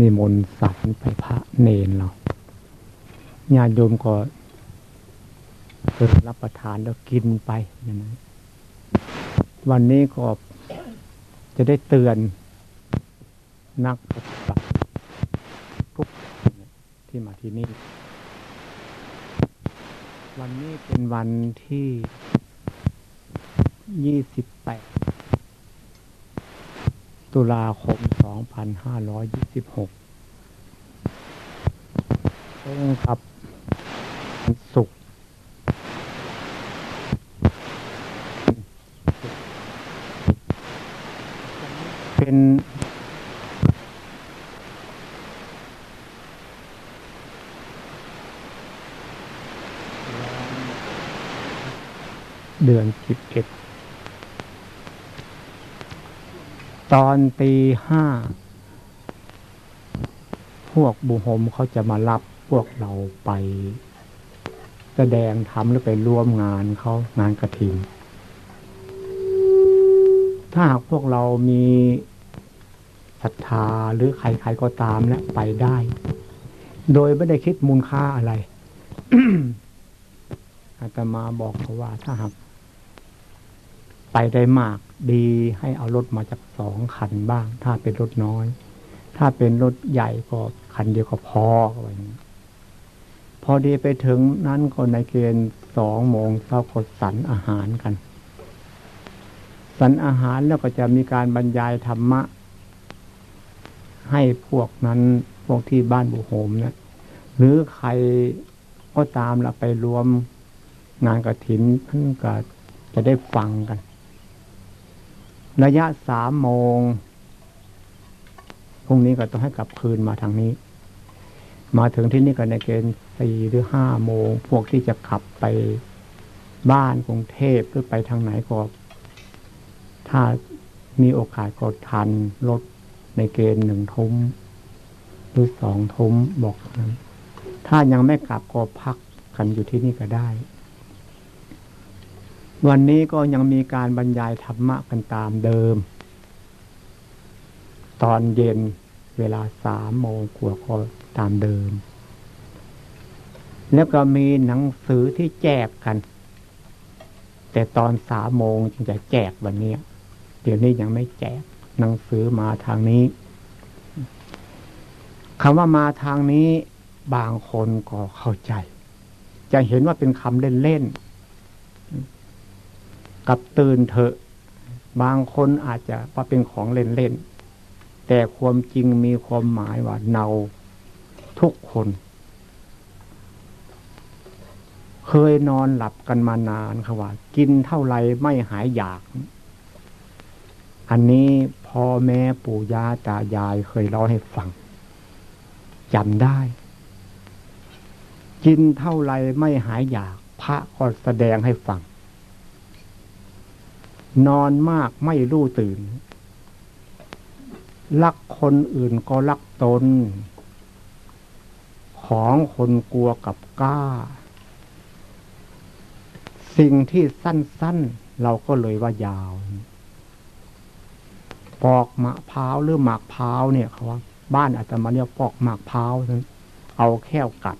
นิมนต์สันไปพระเนนเราญาติโยมก็เปิดรับประทานแล้วกินไปนะวันนี้ก็จะได้เตือนนักปฏิบัติทุกที่มาที่นี่ วันนี้เป็นวันที่ยี่สิบแปด ตุลาคมสองพันห้าร้อยยี่สิบหกตรงกับสุขเป็นเดือนสิบเอ็ด ตอนตีห้า พวกบุหมเขาจะมารับพวกเราไป แสดงทำหรือไปร่วมงานเขางานกระถิ่นถ้าหากพวกเรามีศรัทธาหรือใครๆก็ตามและไปได้ โดยไม่ได้คิดมูลค่าอะไรอาตมาบอกเขาว่าถ้าหาก ไปได้มากดีให้เอารถมาจากสองคันบ้าง ถ้าเป็นรถน้อย ถ้าเป็นรถใหญ่ก็คันเดียวก็พออะไรอย่างนี้พอดีไปถึงนั้นก็ในเกณฑ์สองโมงเช้าก็สันอาหารกัน สันอาหารแล้วก็จะมีการบรรยายธรรมะ ให้พวกนั้นพวกที่บ้านบุโฮมเนะหรือใครก็ตามเราไปรวมงานกระถินท่านก็จะได้ฟังกัน ระยะสามโมงพรุ่งนี้ก็ต้องให้กลับคืนมาทางนี้ มาถึงที่นี่ก็ในเกณฑ์สี่หรือห้าโมง พวกที่จะขับไปบ้านกรุงเทพหรือไปทางไหนก็ ถ้ามีโอกาสก็ทันรถในเกณฑ์หนึ่งทุ่มหรือสองทุ่มบอกนั้นถ้ายังไม่กลับก็พักกันอยู่ที่นี่ก็ได้ วันนี้ก็ยังมีการบรรยายธรรมะกันตามเดิม ตอนเย็นเวลาสามโมงกว่าก็ตามเดิม แล้วก็มีหนังสือที่แจกกัน แต่ตอนสามโมงจึงจะแจกวันนี้ เดี๋ยวนี้ยังไม่แจก หนังสือมาทางนี้คำว่ามาทางนี้บางคนก็เข้าใจ จะเห็นว่าเป็นคำเล่นๆ กับตื่นเถอะ บางคนอาจจะว่าเป็นของเล่นๆ แต่ความจริงมีความหมายว่าเนาทุกคน เคยนอนหลับกันมานานค่ะว่า กินเท่าไรไม่หายอยาก อันนี้พ่อแม่ปู่ย่าตายายเคยเล่าให้ฟังจำได้ กินเท่าไรไม่หายอยาก พระก็แสดงให้ฟัง นอนมากไม่รู้ตื่น รักคนอื่นก็รักตน ของคนกลัวกับกล้า สิ่งที่สั้นๆ เราก็เลยว่ายาว ปอกมะพร้าวหรือหมากพร้าวเนี่ยเขาว่าบ้านอาจจะมาเรียกปอกหมากพร้าวเอาแค่วกัด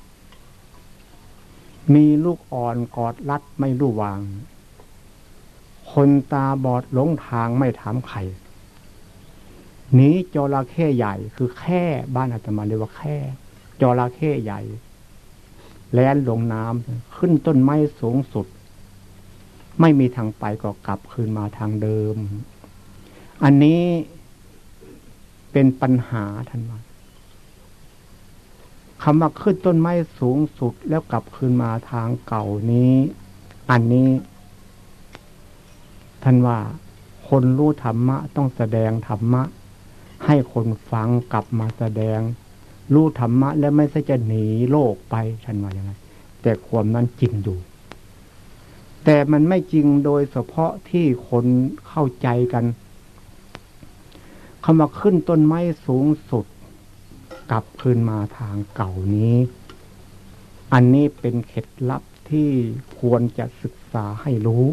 มีลูกอ่อนกอดรัดไม่รู้วาง คนตาบอดหลงทางไม่ถามใครหนีจระเข้ใหญ่คือแค่บ้านอาจจะมาเรียกว่าแค่จระเข้ใหญ่ แล่นลงน้ำขึ้นต้นไม้สูงสุด ไม่มีทางไปก็กลับคืนมาทางเดิม อันนี้เป็นปัญหาท่านว่าคำว่าขึ้นต้นไม้สูงสุดแล้วกลับคืนมาทางเก่านี้ อันนี้ ท่านว่าคนรู้ธรรมะต้องแสดงธรรมะ ให้คนฟังกลับมาแสดง รู้ธรรมะแล้วไม่ใช่จะหนีโลกไปท่านว่าอย่างไรแต่ความนั้นจริงอยู่แต่มันไม่จริงโดยเฉพาะที่คนเข้าใจกันคำว่าขึ้นต้นไม้สูงสุด กลับคืนมาทางเก่านี้ อันนี้เป็นเคล็ดลับที่ควรจะศึกษาให้รู้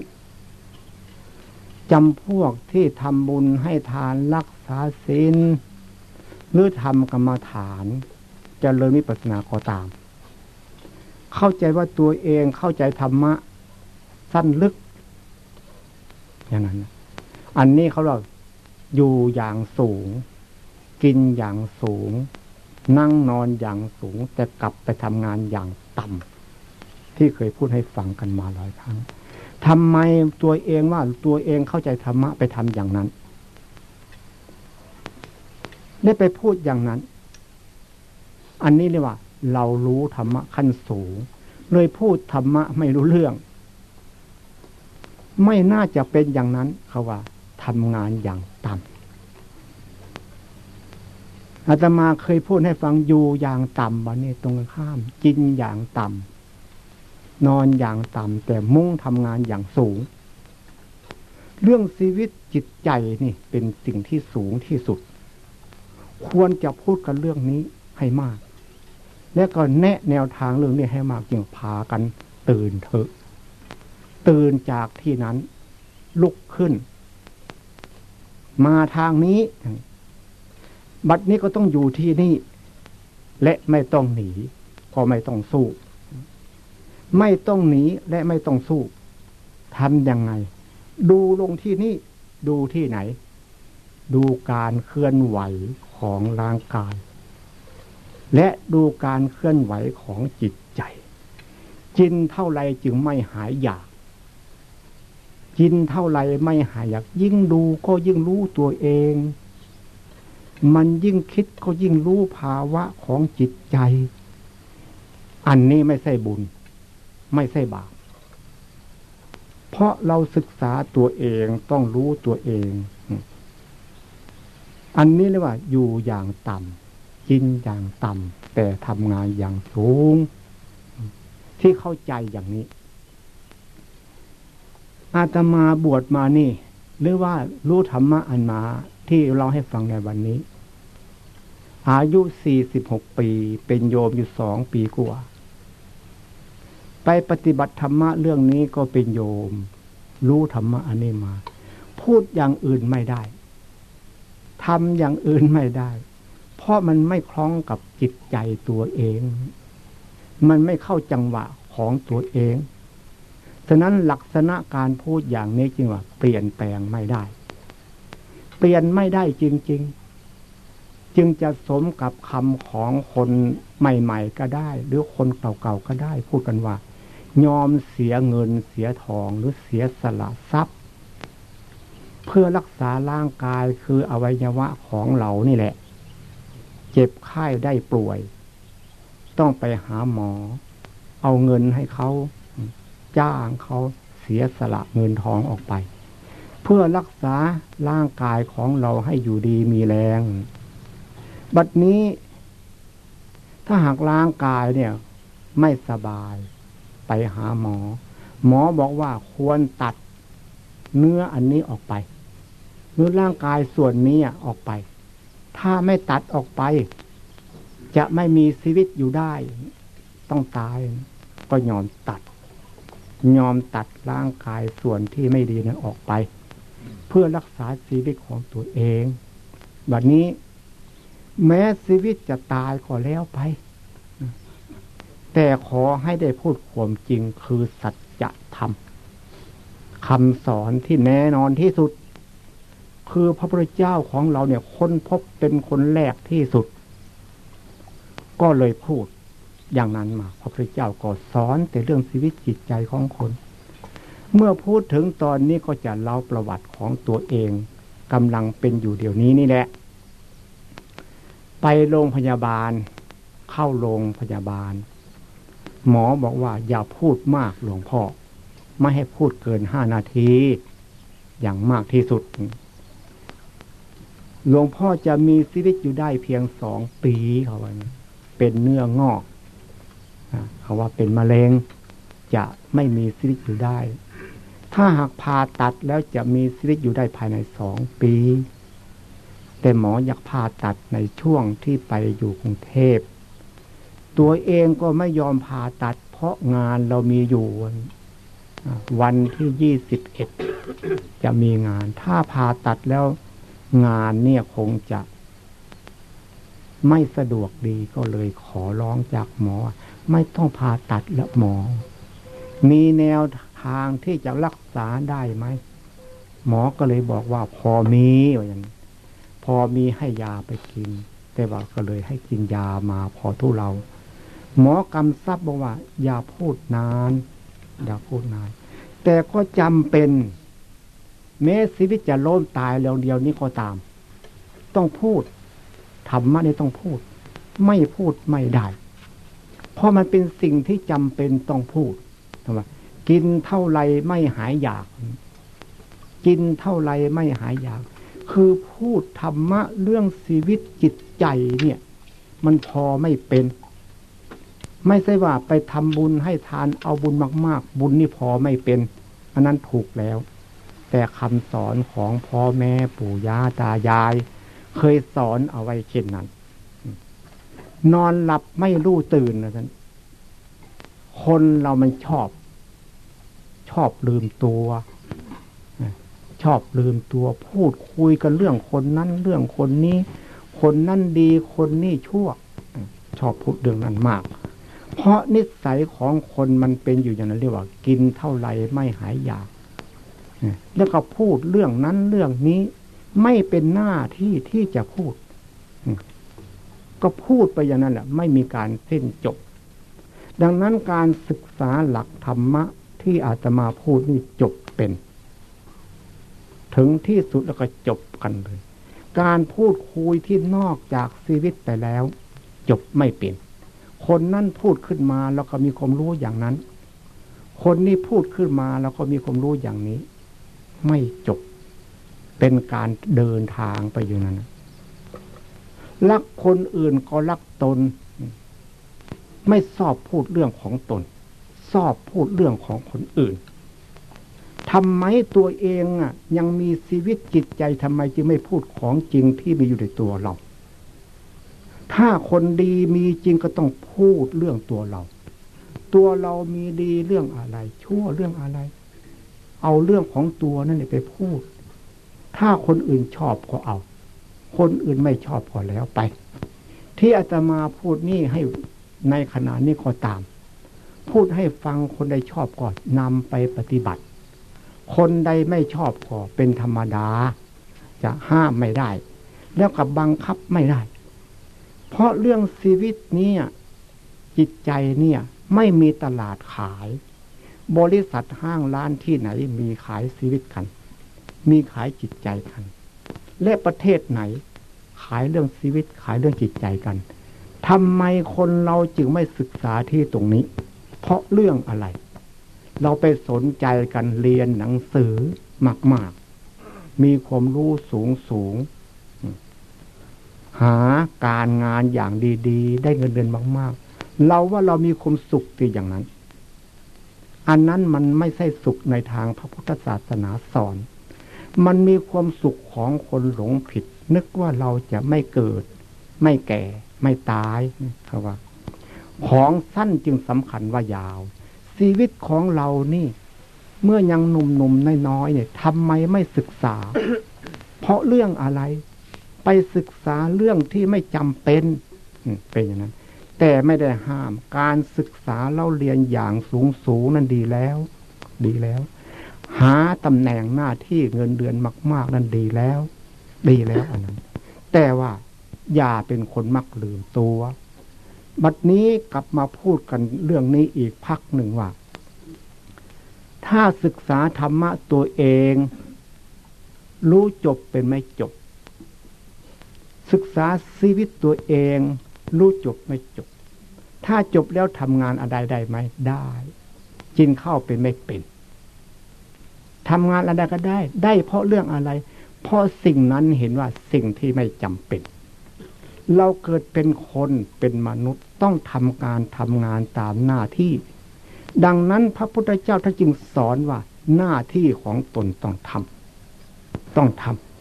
จำพวกที่ทำบุญให้ทานรักษาศีลหรือทำกรรมฐานจเจริญวิปัสสนาก็ตาม เข้าใจว่าตัวเองเข้าใจธรรมะ สั้นลึก อย่างนั้น อันนี้เขาเราอยู่อย่างสูง กินอย่างสูง นั่งนอนอย่างสูง แต่กลับไปทำงานอย่างต่ำที่เคยพูดให้ฟังกันมาหลายครั้ง ทำไมตัวเองว่าตัวเองเข้าใจธรรมะไปทำอย่างนั้น ได้ไปพูดอย่างนั้น อันนี้เรียกว่า เรารู้ธรรมะขั้นสูง เลยพูดธรรมะไม่รู้เรื่อง ไม่น่าจะเป็นอย่างนั้นเขาว่าทำงานอย่างต่ำอาตมาเคยพูดให้ฟังอยู่อย่างต่ำวันนี้ตรงข้ามกินอย่างต่ำ นอนอย่างต่ำแต่มุ่งทำงานอย่างสูง เรื่องชีวิตจิตใจนี่เป็นสิ่งที่สูงที่สุด ควรจะพูดกันเรื่องนี้ให้มาก และก็แนะแนวทางเรื่องนี้ให้มากจึงพากันตื่นเถอะ ตื่นจากที่นั้น ลุกขึ้น มาทางนี้ บัดนี้ก็ต้องอยู่ที่นี่ และไม่ต้องหนี ก็ไม่ต้องสู้ ไม่ต้องหนีและไม่ต้องสู้ทำยังไง ดูลงที่นี่ ดูที่ไหน ดูการเคลื่อนไหวของร่างกาย และดูการเคลื่อนไหวของจิตใจจินเท่าไรจึงไม่หายอยากจินเท่าไรไม่หายอยาก ยิ่งดูก็ยิ่งรู้ตัวเอง มันยิ่งคิดก็ยิ่งรู้ภาวะของจิตใจ อันนี้ไม่ใช่บุญ ไม่ใช่บาป เพราะเราศึกษาตัวเองต้องรู้ตัวเอง อันนี้เรียกว่าอยู่อย่างต่ำกินอย่างต่ำแต่ทำงานอย่างสูง ที่เข้าใจอย่างนี้ อาตมาบวชมานี่ หรือว่ารู้ธรรมะอันมาที่เราให้ฟังในวันนี้ อายุสี่สิบหกปีเป็นโยมอยู่สองปีกว่า ไปปฏิบัติธรรมะเรื่องนี้ก็เป็นโยม รู้ธรรมะอันนี้มา พูดอย่างอื่นไม่ได้ทำอย่างอื่นไม่ได้ เพราะมันไม่คล้องกับจิตใจตัวเอง มันไม่เข้าจังหวะของตัวเอง ฉะนั้นลักษณะการพูดอย่างนี้จริงว่า เปลี่ยนแปลงไม่ได้ เปลี่ยนไม่ได้จริง ๆ จึงจะสมกับคำของคนใหม่ ๆ ก็ได้ หรือคนเก่าๆก็ได้ พูดกันว่า ยอมเสียเงินเสียทองหรือเสียสละทรัพย์ เพื่อรักษาร่างกายคืออวัยวะของเรานี่แหละ เจ็บไข้ได้ป่วย ต้องไปหาหมอ เอาเงินให้เขา จ้างเขาเสียสละเงินทองออกไป เพื่อรักษาร่างกายของเราให้อยู่ดีมีแรง บัดนี้ ถ้าหากร่างกายเนี่ย ไม่สบาย หาหมอ หมอบอกว่าควรตัดเนื้ออันนี้ออกไปเนื้อร่างกายส่วนนี้ออกไป ถ้าไม่ตัดออกไป จะไม่มีชีวิตอยู่ได้ ต้องตาย ก็ยอมตัด ยอมตัดร่างกายส่วนที่ไม่ดีนั้นออกไป เพื่อรักษาชีวิตของตัวเองแบบนี้ แม้ชีวิตจะตายก็แล้วไป แต่ขอให้ได้พูดความจริงคือสัจธรรมคำสอนที่แน่นอนที่สุด คือพระพุทธเจ้าของเราเนี่ยค้นพบเป็นคนแรกที่สุด ก็เลยพูดอย่างนั้นมา พระพุทธเจ้าก็สอนแต่เรื่องชีวิตจิตใจของคน เมื่อพูดถึงตอนนี้ก็จะเล่าประวัติของตัวเองกำลังเป็นอยู่เดี๋ยวนี้นี่แหละ ไปโรงพยาบาล เข้าโรงพยาบาล หมอบอกว่าอย่าพูดมากหลวงพ่อ ไม่ให้พูดเกินห้านาที อย่างมากที่สุด หลวงพ่อจะมีชีวิตอยู่ได้เพียงสองปีเขาว่าเป็นเนื้องอกเขาว่าเป็นมะเร็งจะไม่มีชีวิตอยู่ได้ ถ้าหากผ่าตัดแล้วจะมีชีวิตอยู่ได้ภายในสองปี แต่หมออยากผ่าตัดในช่วงที่ไปอยู่กรุงเทพ ตัวเองก็ไม่ยอมผ่าตัด เพราะงานเรามีอยู่ วันที่ยี่สิบเอ็ดจะมีงาน ถ้าผ่าตัดแล้วงานเนี่ยคงจะ ไม่สะดวกดีก็เลยขอร้องจากหมอ ไม่ต้องผ่าตัดแล้วหมอ มีแนวทางที่จะรักษาได้ไหมหมอก็เลยบอกว่าพอมีอย่างพอมีให้ยาไปกิน แต่ว่าก็เลยให้กินยามาพอทุเรา หมอกำซับบอกว่า อย่าพูดนาน อย่าพูดนาน แต่ก็จำเป็น แม้ชีวิตจะล้มตายแล้วเดียวนี้ก็ตาม ต้องพูดธรรมะนี่ต้องพูด ไม่พูดไม่ได้ เพราะมันเป็นสิ่งที่จำเป็นต้องพูดทำไมกินเท่าไรไม่หายอยาก กินเท่าไรไม่หายอยาก คือพูดธรรมะเรื่องชีวิตจิตใจเนี่ย มันพอไม่เป็น ไม่ใช่ว่าไปทำบุญให้ทานเอาบุญมาก ๆ บุญนี่พอไม่เป็น อันนั้นถูกแล้ว แต่คำสอนของพ่อแม่ปู่ย่าตายาย เคยสอนเอาไว้เช่นนั้น นอนหลับไม่รู้ตื่นนะท่านคนเรามันชอบ ชอบลืมตัวชอบลืมตัวพูดคุยกันเรื่องคนนั้นเรื่องคนนี้ คนนั้นดีคนนี้ชั่ว ชอบพูดเรื่องนั้นมาก เพราะนิสัยของคนมันเป็นอยู่อย่างนั้นเรียกว่า กินเท่าไรไม่หายอยาก แล้วก็พูดเรื่องนั้นเรื่องนี้ ไม่เป็นหน้าที่ที่จะพูด ก็พูดไปอย่างนั้นแหละไม่มีการสิ้นจบ ดังนั้นการศึกษาหลักธรรมะที่อาตมาพูดนี่จบเป็น ถึงที่สุดแล้วก็จบกันเลย การพูดคุยที่นอกจากชีวิตไปแล้ว จบไม่เป็น คนนั่นพูดขึ้นมาแล้วก็มีความรู้อย่างนั้น คนนี้พูดขึ้นมาแล้วก็มีความรู้อย่างนี้ ไม่จบ เป็นการเดินทางไปอยู่นั้นรักคนอื่นก็รักตน ไม่ชอบพูดเรื่องของตนชอบพูดเรื่องของคนอื่นทำไมตัวเองอะ ยังมีชีวิตจิตใจทำไมจึงไม่พูดของจริงที่มีอยู่ในตัวเรา ถ้าคนดีมีจริงก็ต้องพูดเรื่องตัวเรา ตัวเรามีดีเรื่องอะไร ชั่วเรื่องอะไร เอาเรื่องของตัวนั่นไปพูด ถ้าคนอื่นชอบก็เอา คนอื่นไม่ชอบก็แล้วไป ที่อาตมาพูดนี่ให้ในขณะนี้ก็ตาม พูดให้ฟังคนใดชอบก็นำไปปฏิบัติ คนใดไม่ชอบก็เป็นธรรมดา จะห้ามไม่ได้ แล้วกับบังคับไม่ได้ เพราะเรื่องชีวิตนี้จิตใจเนี่ย ไม่มีตลาดขาย บริษัทห้างร้านที่ไหน มีขายชีวิตกัน มีขายจิตใจกัน และประเทศไหน ขายเรื่องชีวิตขายเรื่องจิตใจกันทำไมคนเราจึงไม่ศึกษาที่ตรงนี้ เพราะเรื่องอะไร เราไปสนใจกันเรียนหนังสือมาก ๆ มีความรู้สูงสูง หาการงานอย่างดีๆ ได้เงินเดือนมากๆ เราว่าเรามีความสุขที่อย่างนั้น อันนั้นมันไม่ใช่สุขในทางพระพุทธศาสนาสอน มันมีความสุขของคนหลงผิด นึกว่าเราจะไม่เกิด ไม่แก่ ไม่ตายครับว่า ของสั้นจึงสำคัญว่ายาว ชีวิตของเรานี่ เมื่อยังหนุ่มๆน้อยๆเนี่ยทำไมไม่ศึกษา เพราะเรื่องอะไร ไปศึกษาเรื่องที่ไม่จำเป็นเป็นอย่างนั้น แต่ไม่ได้ห้ามการศึกษาเล่าเรียนอย่างสูงสูงนั้นดีแล้ว ดีแล้ว หาตำแหน่งหน้าที่เงินเดือนมาก ๆ นั่นดีแล้ว ดีแล้วอันนั้น แต่ว่าอย่าเป็นคนมักลืมตัวบัดนี้กลับมาพูดกันเรื่องนี้อีกพักหนึ่งว่า ถ้าศึกษาธรรมะตัวเอง รู้จบเป็นไม่จบ ศึกษาชีวิตตัวเอง รู้จบไม่จบ ถ้าจบแล้วทำงานอะไรได้ไหมได้กินข้าวเป็นไม่เป็นทำงานอะไรก็ได้ ได้เพราะเรื่องอะไร เพราะสิ่งนั้นเห็นว่าสิ่งที่ไม่จำเป็น เราเกิดเป็นคนเป็นมนุษย์ต้องทำการทำงานตามหน้าที่ ดังนั้นพระพุทธเจ้าท่านจึงสอนว่าหน้าที่ของตนต้องทำต้องทำ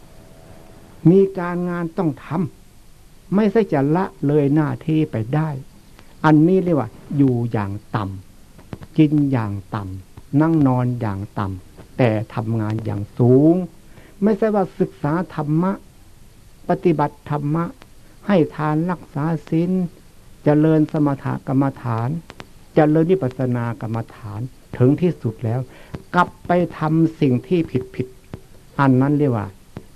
มีการงานต้องทำไม่ใช่จะละเลยหน้าที่ไปได้ อันนี้เรียกว่า อยู่อย่างต่ำกินอย่างต่ำนั่งนอนอย่างต่ำแต่ทำงานอย่างสูง ไม่ใช่ว่าศึกษาธรรมะ ปฏิบัติธรรมะ ให้ทานรักษาศีลเจริญสมถกรรมฐานจเจริญวิปัสสนากรรมฐานถึงที่สุดแล้ว กลับไปทำสิ่งที่ผิดผิด อันนั้นเรียกว่า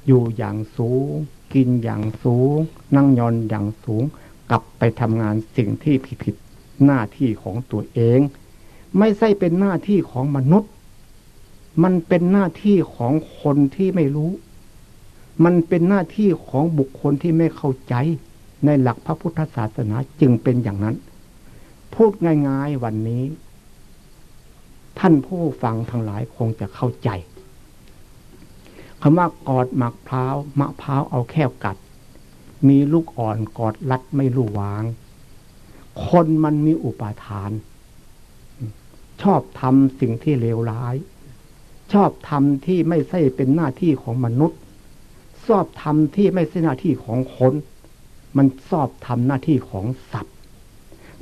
อยู่อย่างสูง กินอย่างสูง นั่งยอนอย่างสูง กลับไปทำงานสิ่งที่ผิดผิดหน้าที่ของตัวเอง ไม่ใช่เป็นหน้าที่ของมนุษย์ มันเป็นหน้าที่ของคนที่ไม่รู้ มันเป็นหน้าที่ของบุคคลที่ไม่เข้าใจ ในหลักพระพุทธศาสนาจึงเป็นอย่างนั้น พูดง่ายๆวันนี้ ท่านผู้ฟังทั้งหลายคงจะเข้าใจ คำว่ากอดหมักพร้าวมะพร้าวเอาแค่กัด มีลูกอ่อนกอดรัดไม่รู้วาง คนมันมีอุปาทาน ชอบทำสิ่งที่เลวร้าย ชอบทำที่ไม่ใช่เป็นหน้าที่ของมนุษย์ ชอบทำที่ไม่ใช่หน้าที่ของคน มันชอบทำหน้าที่ของสัตว์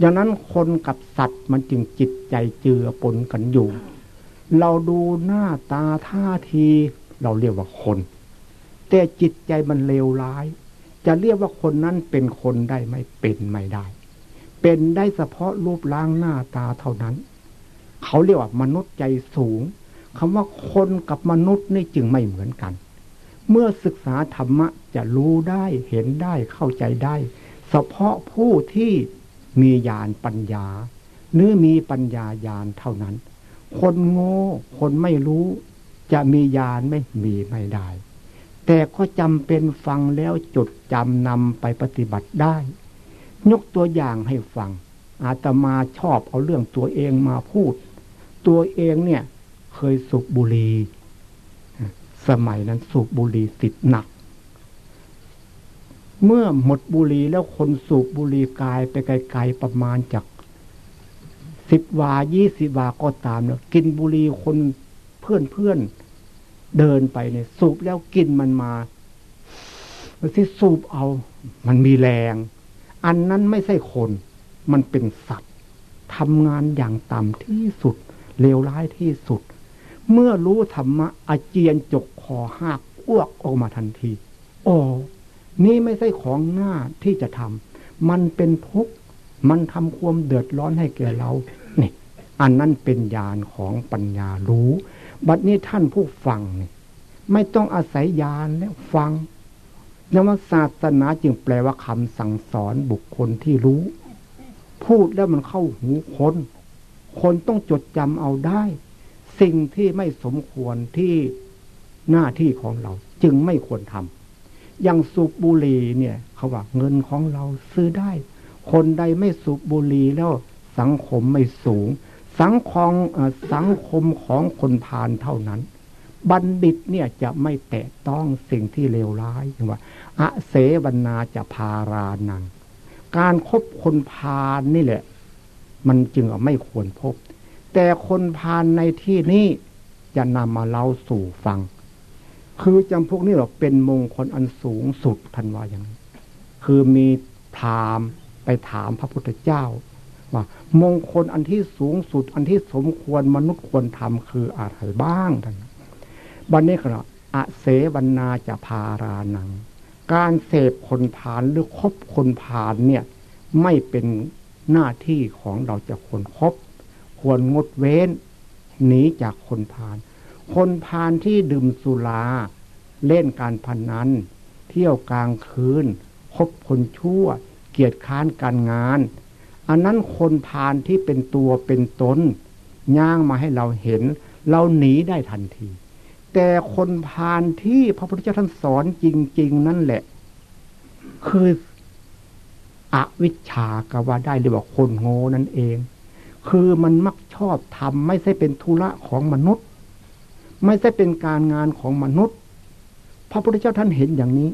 ดังนั้นคนกับสัตว์มันจึงจิตใจเจือปนกันอยู่ เราดูหน้าตาท่าที เราเรียกว่าคน แต่จิตใจมันเลวร้าย จะเรียกว่าคนนั้นเป็นคนได้ไม่เป็นไม่ได้ เป็นได้เฉพาะรูปร่างหน้าตาเท่านั้น เขาเรียกว่ามนุษย์ใจสูงคำว่าคนกับมนุษย์นี่จึงไม่เหมือนกัน เมื่อศึกษาธรรมะจะรู้ได้เห็นได้เข้าใจได้ เฉพาะผู้ที่มีญาณปัญญาหรือมีปัญญาญาณเท่านั้น คนโง่ คนไม่รู้ จะมีญาณไม่มีไม่ได้ แต่ก็จำเป็นฟังแล้วจดจำนำไปปฏิบัติได้ ยกตัวอย่างให้ฟัง อาตมาชอบเอาเรื่องตัวเองมาพูด ตัวเองเนี่ยเคยสูบบุหรี่สมัยนั้นสูบบุหรี่ติดหนัก เมื่อหมดบุหรี่แล้วคนสูบบุหรี่กายไปไกลๆประมาณจากสิบวายี่สิบวาก็ตามเนาะกินบุหรี่คน เพื่อนเพื่อนเดินไปเนี่ยสูบแล้วกินมันมาที่สูบเอา มันมีแรง อันนั้นไม่ใช่คน มันเป็นสัตว์ทำงานอย่างต่ำที่สุดเลวร้ายที่สุด เมื่อรู้ธรรมะอาเจียนจกคอหักอ้วกออกมาทันทีโอ้นี่ไม่ใช่ของหน้าที่จะทำมันเป็นทุกข์มันทำความเดือดร้อนให้แก่เรา นี่ อันนั้นเป็นญาณของปัญญารู้ บัดนี้ท่านผู้ฟังเนี่ยไม่ต้องอาศัยญาณแล้วฟังนว่าศาสนาจึงแปลว่าคำสั่งสอนบุคคลที่รู้ พูดแล้วมันเข้าหูคน คนต้องจดจำเอาได้ สิ่งที่ไม่สมควรที่หน้าที่ของเรา จึงไม่ควรทำอย่างสูบบุหรี่เนี่ยเขาว่าเงินของเราซื้อได้ คนใดไม่สูบบุหรี่แล้วสังคมไม่สูง สังคมสังคมของคนพาลเท่านั้น บัณฑิตเนี่ยจะไม่แตะต้องสิ่งที่เลวร้ายว่าอะเสวนาจะพารานัง การครบคนพาลนี่แหละ มันจึงไม่ควรพบ แต่คนพาลในที่นี้จะนำมาเล่าสู่ฟัง คือจำพวกนี้เราเป็นมงคลอันสูงสุดทันว่าอย่างนี้คือมีถามไปถามพระพุทธเจ้า ว่ามงคลอันที่สูงสุด อันที่สมควรมนุษย์ควรทำคืออะไรบ้างท่านบันนี้ก็อเสวนาจะพารานัง การเสพคนผานหรือคบคนผานเนี่ย ไม่เป็นหน้าที่ของเราจะควรครบควรงดเว้นหนีจากคนพาน คนพานที่ดื่มสุราเล่นการพนนันเที่ยวกลางคืน คบคนชั่ว เกียรติค้านการงาน อันนั้นคนพานที่เป็นตัวเป็นตนย่างมาให้เราเห็น เราหนีได้ทันที แต่คนพานที่พระพุทธเจ้าท่านสอนจริง ๆ นั่นแหละ คืออวิชชากว่าได้เรียกว่าคนโง่นั่นเอง คือมันมักชอบทำไม่ใช่เป็นธุระของมนุษย์ ไม่ใช่เป็นการงานของมนุษย์ พระพุทธเจ้าท่านเห็นอย่างนี้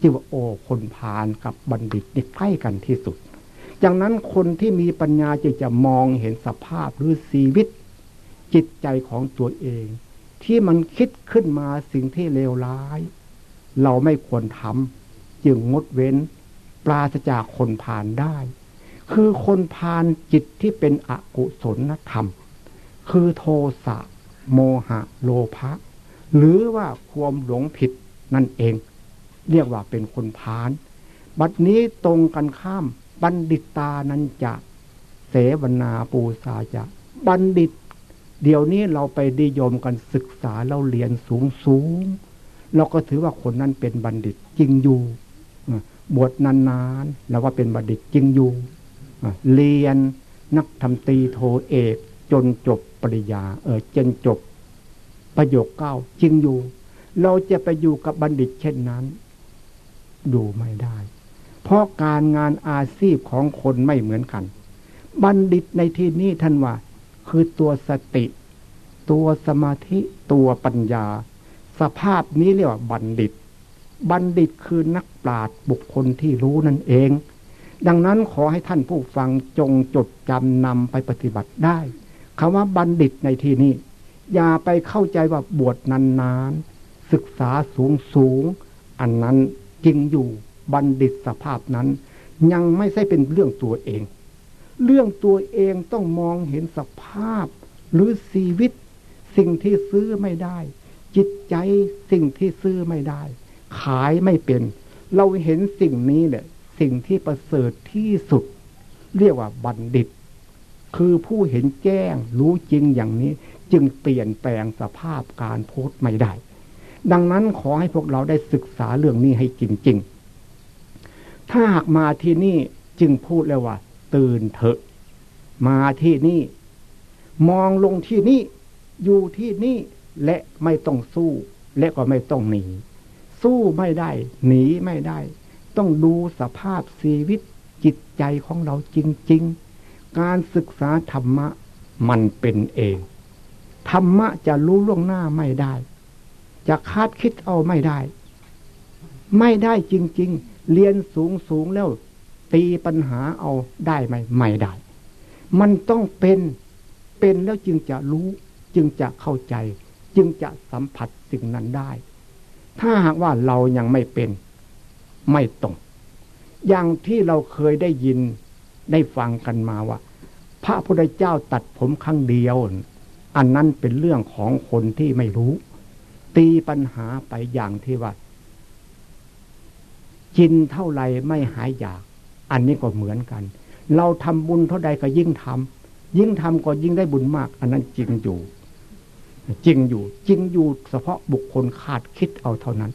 จึงว่าโอ้คนพานกับบัณฑิตนี่ใกล้กันที่สุด จากนั้นคนที่มีปัญญาจะจะมองเห็นสภาพหรือชีวิต จิตใจของตัวเอง ที่มันคิดขึ้นมาสิ่งที่เลวร้าย เราไม่ควรทำจึงงดเว้น ปราศจากคนผ่านได้ คือคนผ่านจิตที่เป็นอกุศลธรรม คือโทสะโมหะโลภะหรือว่าความหลงผิดนั่นเอง เรียกว่าเป็นคนพาน บัดนี้ตรงกันข้าม บัณฑิตานันจะเสวนาปูสาจะ บัณฑิต เดี๋ยวนี้เราไปดิยมกันศึกษาเราเรียนสูงสูงเราก็ถือว่าคนนั้นเป็นบัณฑิตจริงอยู่บวชนานๆเราว่าเป็นบัณฑิตจริงอยู่เรียนนักทำตีโทเอก จนจบปริญญาเออจนจบประโยคเก้าจริงอยู่ เราจะไปอยู่กับบัณฑิตเช่นนั้น ดูไม่ได้ เพราะการงานอาชีพของคนไม่เหมือนกัน บัณฑิตในที่นี้ท่านว่า คือตัวสติ ตัวสมาธิตัวปัญญา สภาพนี้เรียกว่าบัณฑิต บัณฑิตคือนักปราชญ์บุคคลที่รู้นั่นเอง ดังนั้นขอให้ท่านผู้ฟังจงจดจำนำไปปฏิบัติได้คำว่าบัณฑิตในที่นี้อย่าไปเข้าใจว่าบวชนานๆ ศึกษาสูงสูง อันนั้นจริงอยู่ บัณฑิตสภาพนั้น ยังไม่ใช่เป็นเรื่องตัวเอง เรื่องตัวเองต้องมองเห็นสภาพ หรือชีวิต สิ่งที่ซื้อไม่ได้ จิตใจสิ่งที่ซื้อไม่ได้ ขายไม่เป็น เราเห็นสิ่งนี้แหละสิ่งที่ประเสริฐที่สุด เรียกว่าบัณฑิต คือผู้เห็นแจ้งรู้จริงอย่างนี้ จึงเปลี่ยนแปลงสภาพการพูดไม่ได้ ดังนั้นขอให้พวกเราได้ศึกษาเรื่องนี้ให้จริง ๆ ถ้าหากมาที่นี่จึงพูดเลยว่า ตื่นเถอะ มาที่นี่ มองลงที่นี่ อยู่ที่นี่และไม่ต้องสู้ และก็ไม่ต้องหนี สู้ไม่ได้ หนีไม่ได้ ต้องดูสภาพชีวิตจิตใจของเราจริง ๆ การศึกษาธรรมะมันเป็นเอง ธรรมะจะรู้ล่วงหน้าไม่ได้ จะคาดคิดเอาไม่ได้ ไม่ได้จริง ๆ เรียนสูงสูงแล้ว ตีปัญหาเอาได้ไหมไม่ได้ มันต้องเป็นเป็นแล้วจึงจะรู้จึงจะเข้าใจ จึงจะสัมผัสสิ่งนั้นได้ ถ้าหากว่าเรายังไม่เป็น ไม่ตรง อย่างที่เราเคยได้ยินได้ฟังกันมาว่า พระพุทธเจ้าตัดผมครั้งเดียว อันนั้นเป็นเรื่องของคนที่ไม่รู้ ตีปัญหาไปอย่างที่ว่า กินเท่าไรไม่หายอยาก อันนี้ก็เหมือนกัน เราทำบุญเท่าใดก็ยิ่งทำยิ่งทำก็ยิ่งได้บุญมาก อันนั้นจริงอยู่จริงอยู่จริงอยู่เฉพาะบุคคลขาดคิดเอาเท่านั้น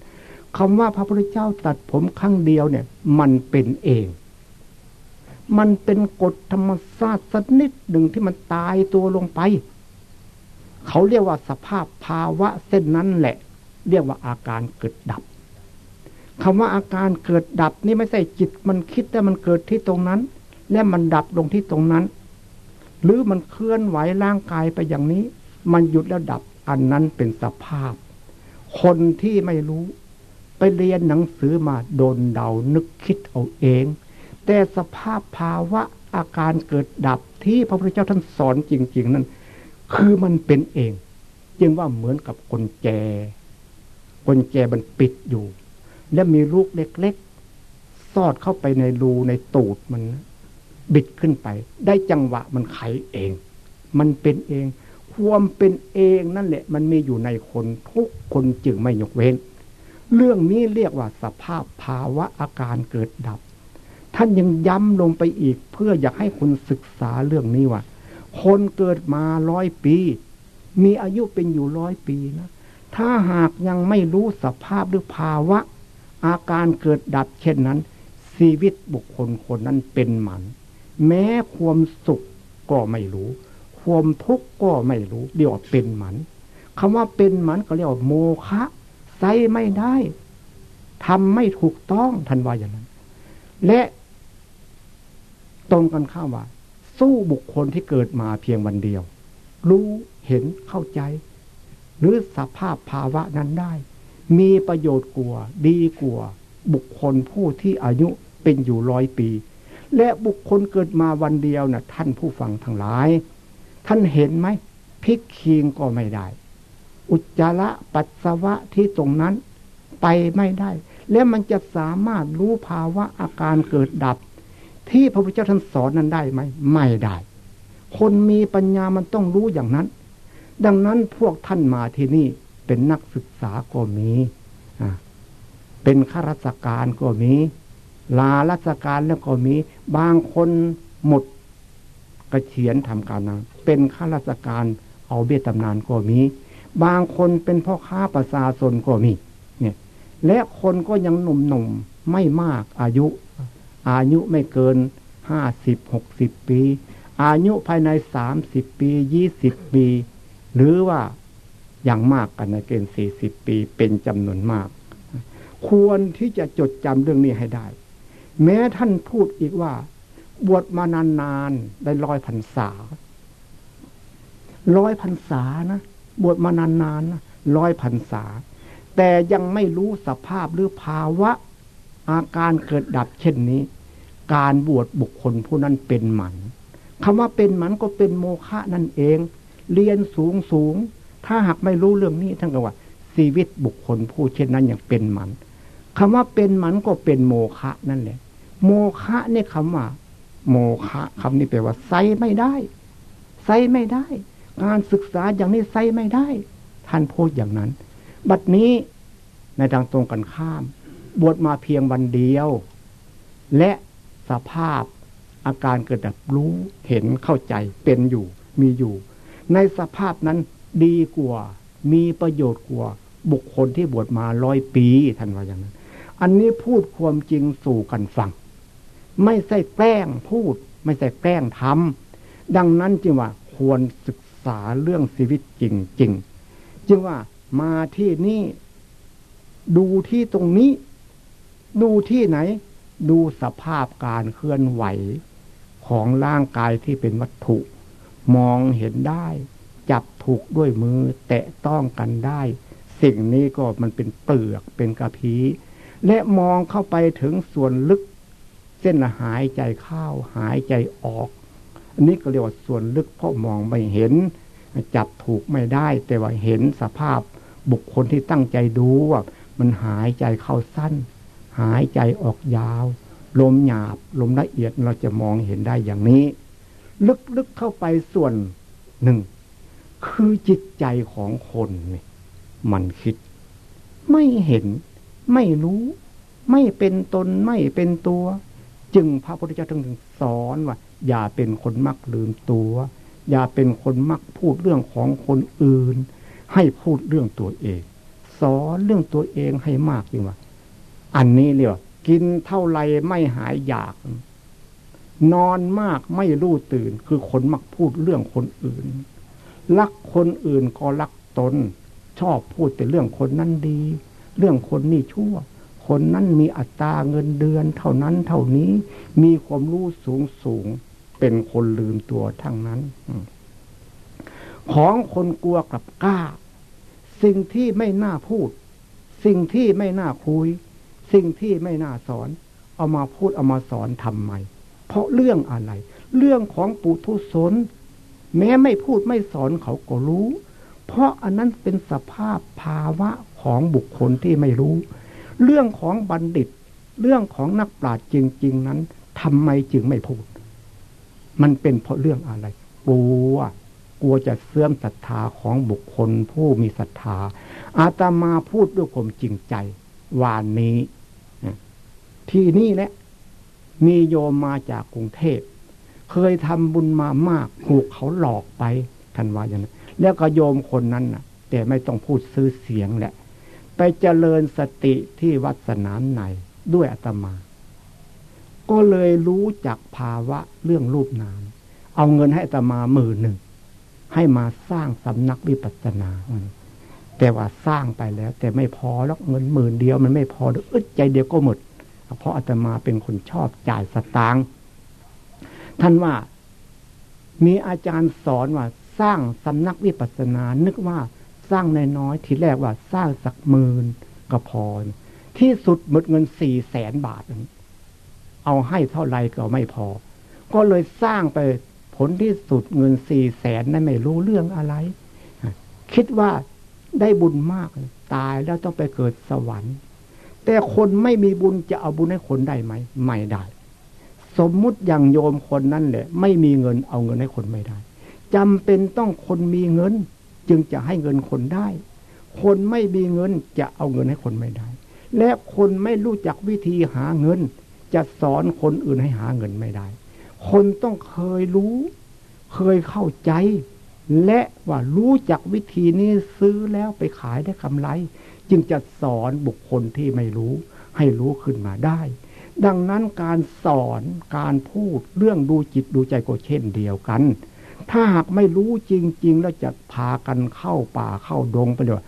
คำว่าพระพุทธเจ้าตัดผมครั้งเดียวเนี่ย มันเป็นเอง มันเป็นกฎธรรมชาติสักนิดหนึ่งที่มันตายตัวลงไป เขาเรียกว่าสภาพภาวะเส้นนั้นแหละ เรียกว่าอาการเกิดดับ คำว่าอาการเกิดดับนี่ไม่ใช่จิตมันคิดแต่มันเกิดที่ตรงนั้น และมันดับลงที่ตรงนั้น หรือมันเคลื่อนไหวร่างกายไปอย่างนี้ มันหยุดแล้วดับอันนั้นเป็นสภาพ คนที่ไม่รู้ ไปเรียนหนังสือมาโดนเดานึกคิดเอาเอง แต่สภาพภาวะอาการเกิดดับที่พระพุทธเจ้าท่านสอนจริง ๆ นั้น คือมันเป็นเอง จึงว่าเหมือนกับกลแจกลแจมันปิดอยู่ และมีลูกเล็กๆ สอดเข้าไปในรูในตูดมัน บิดขึ้นไป ได้จังหวะมันไขเอง มันเป็นเอง ความเป็นเองนั่นแหละ มันมีอยู่ในคนทุกคนจึงไม่ยกเว้น เรื่องนี้เรียกว่าสภาพภาวะอาการเกิดดับ ท่านยังย้ำลงไปอีกเพื่ออยากให้คุณศึกษาเรื่องนี้ว่า คนเกิดมาร้อยปี มีอายุเป็นอยู่ร้อยปีนะถ้าหากยังไม่รู้สภาพหรือภาวะ อาการเกิดดับเช่นนั้น ชีวิตบุคคลคนนั้นเป็นหมัน แม้ความสุขก็ไม่รู้ ความทุกข์ก็ไม่รู้เรียกว่าเป็นหมันคำว่าเป็นหมันก็เรียกว่าโมฆะใส่ไม่ได้ทำไม่ถูกต้องทันวาอย่างนั้น และตรงกันข้ามว่า สู้บุคคลที่เกิดมาเพียงวันเดียว รู้เห็นเข้าใจ หรือสภาพภาวะนั้นได้ มีประโยชน์กว่าดีกว่าบุคคลผู้ที่อายุเป็นอยู่ร้อยปี และบุคคลเกิดมาวันเดียวนะ่ะท่านผู้ฟังทั้งหลาย ท่านเห็นไหมพิกคีงก็ไม่ได้ อุจจาระปัสสาวะที่ตรงนั้นไปไม่ได้ และมันจะสามารถรู้ภาวะอาการเกิดดับ ที่พระพุทธเจ้าท่านสอนนั้นได้ไหมไม่ได้ คนมีปัญญามันต้องรู้อย่างนั้น ดังนั้นพวกท่านมาที่นี่ เป็นนักศึกษาก็มีเป็นข้าราชการก็มี ลาราชการแล้วก็มี บางคนหมดกระเขียนทำการนะเป็นข้าราชการเอาเบี้ยตำนานก็มี บางคนเป็นพ่อค้าประชาชนก็มี เนี่ย และคนก็ยังหนุ่มๆไม่มากอายุ อายุไม่เกินห้าสิบหกสิบปี อายุภายในสามสิบปียี่สิบปี หรือว่า อย่างมากกันในเกณฑ์สี่สิบปีเป็นจำนวนมาก ควรที่จะจดจำเรื่องนี้ให้ได้ แม้ท่านพูดอีกว่า บวชมานานๆได้ร้อยพรรษาร้อยพรรษานะบวชมานานๆนะร้อยพรรษา แต่ยังไม่รู้สภาพหรือภาวะ อาการเกิดดับเช่นนี้ การบวชบุคคลผู้นั้นเป็นหมันคำว่าเป็นหมันก็เป็นโมฆะนั่นเอง เรียนสูงสูง ถ้าหากไม่รู้เรื่องนี้ท่านก็ว่า ชีวิตบุคคลผู้เช่นนั้นอย่างเป็นมันคำว่าเป็นมันก็เป็นโมฆะนั่นแหละ โมฆะเนี่ยคำว่า โมฆะคำนี้แปลว่าไซไม่ได้ไซไม่ได้ การศึกษาอย่างนี้ไซไม่ได้ ท่านพูดอย่างนั้น บัดนี้ในทางตรงกันข้าม บวชมาเพียงวันเดียว และสภาพอาการเกิดดับรู้เห็นเข้าใจเป็นอยู่มีอยู่ ในสภาพนั้น ดีกว่า มีประโยชน์กว่า บุคคลที่บวชมาร้อยปีท่านว่าอย่างนั้น อันนี้พูดความจริงสู่กันฟัง ไม่ใช่แกล้งพูด ไม่ใช่แกล้งทำดังนั้นจึงว่าควรศึกษาเรื่องชีวิตจริงๆจึงว่ามาที่นี่ดูที่ตรงนี้ ดูที่ไหน ดูสภาพการเคลื่อนไหวของร่างกายที่เป็นวัตถุ มองเห็นได้ ถูกด้วยมือแตะต้องกันได้ สิ่งนี้ก็มันเป็นเปลือกเป็นกระพีและมองเข้าไปถึงส่วนลึก เส้นหายใจเข้าหายใจออก อันนี้ก็เรียกว่าส่วนลึกเพราะมองไม่เห็น จับถูกไม่ได้ แต่ว่าเห็นสภาพบุคคลที่ตั้งใจดูว่ามันหายใจเข้าสั้น หายใจออกยาว ลมหยาบ ลมละเอียดเราจะมองเห็นได้อย่างนี้ ลึกๆเข้าไปส่วนหนึ่ง คือจิตใจของคนเนี่ยมันคิด ไม่เห็น ไม่รู้ ไม่เป็นตนไม่เป็นตัว จึงพระพุทธเจ้าถึงสอนว่า อย่าเป็นคนมักลืมตัว อย่าเป็นคนมักพูดเรื่องของคนอื่น ให้พูดเรื่องตัวเอง สอนเรื่องตัวเองให้มากจริงว่า อันนี้เรียกกินเท่าไรไม่หายอยาก นอนมากไม่รู้ตื่น คือคนมักพูดเรื่องคนอื่น รักคนอื่นก็รักตน ชอบพูดแต่เรื่องคนนั้นดี เรื่องคนนี่ชั่ว คนนั้นมีอัตราเงินเดือน เท่านั้นเท่านี้มีความรู้สูงสูง เป็นคนลืมตัวทั้งนั้นของคนกลัวกับกล้า สิ่งที่ไม่น่าพูด สิ่งที่ไม่น่าคุย สิ่งที่ไม่น่าสอน เอามาพูดเอามาสอนทำไม เพราะเรื่องอะไร เรื่องของปุถุชน แม้ไม่พูดไม่สอนเขาก็รู้ เพราะอันนั้นเป็นสภาพภาวะของบุคคลที่ไม่รู้ เรื่องของบัณฑิต เรื่องของนักปราชญ์จริง ๆ นั้นทำไมจึงไม่พูด มันเป็นเพราะเรื่องอะไรกลัวกลัวจะเสื่อมศรัทธาของบุคคลผู้มีศรัทธา อาตมาพูดด้วยความจริงใจ วานนี้ ที่นี่แหละมีโยมมาจากกรุงเทพ เคยทำบุญมามากถูกเขาหลอกไปท่านว่าอย่างนั้นแล้วก็โยมคนนั้นน่ะ แต่ไม่ต้องพูดซื้อเสียงแหละ ไปเจริญสติที่วัดสนามในด้วยอาตมา ก็เลยรู้จักภาวะเรื่องรูปนาม เอาเงินให้อาตมาหมื่นหนึ่ง ให้มาสร้างสำนักวิปัสสนาแต่ว่าสร้างไปแล้ว แต่ไม่พอแล้วเงินหมื่นเดียวมันไม่พออึดใจเดียวก็หมด เพราะอาตมาเป็นคนชอบจ่ายสตางค์ ท่านว่ามีอาจารย์สอนว่าสร้างสำนักวิปัสสนา นึกว่าสร้างในน้อยทีแรกว่าสร้างสักหมื่นก็พอ ที่สุดหมดเงินสี่แสนบาท เอาให้เท่าไรก็ไม่พอ ก็เลยสร้างไปผลที่สุดเงินสี่แสนนั้นไม่รู้เรื่องอะไร คิดว่าได้บุญมากตายแล้วต้องไปเกิดสวรรค์ แต่คนไม่มีบุญจะเอาบุญให้คนได้ไหม ไม่ได้ สมมุติอย่างโยมคนนั้นแหละ ไม่มีเงินเอาเงินให้คนไม่ได้จำเป็นต้องคนมีเงิน จึงจะให้เงินคนได้ คนไม่มีเงินจะเอาเงินให้คนไม่ได้ และคนไม่รู้จักวิธีหาเงิน จะสอนคนอื่นให้หาเงินไม่ได้ คนต้องเคยรู้ เคยเข้าใจ และว่ารู้จักวิธีนี้ซื้อแล้วไปขายได้กำไร จึงจะสอนบุคคลที่ไม่รู้ ให้รู้ขึ้นมาได้ ดังนั้นการสอนการพูดเรื่องดูจิตดูใจก็เช่นเดียวกัน ถ้าหากไม่รู้จริง ๆ แล้วจะพากันเข้าป่าเข้าดงไปเลย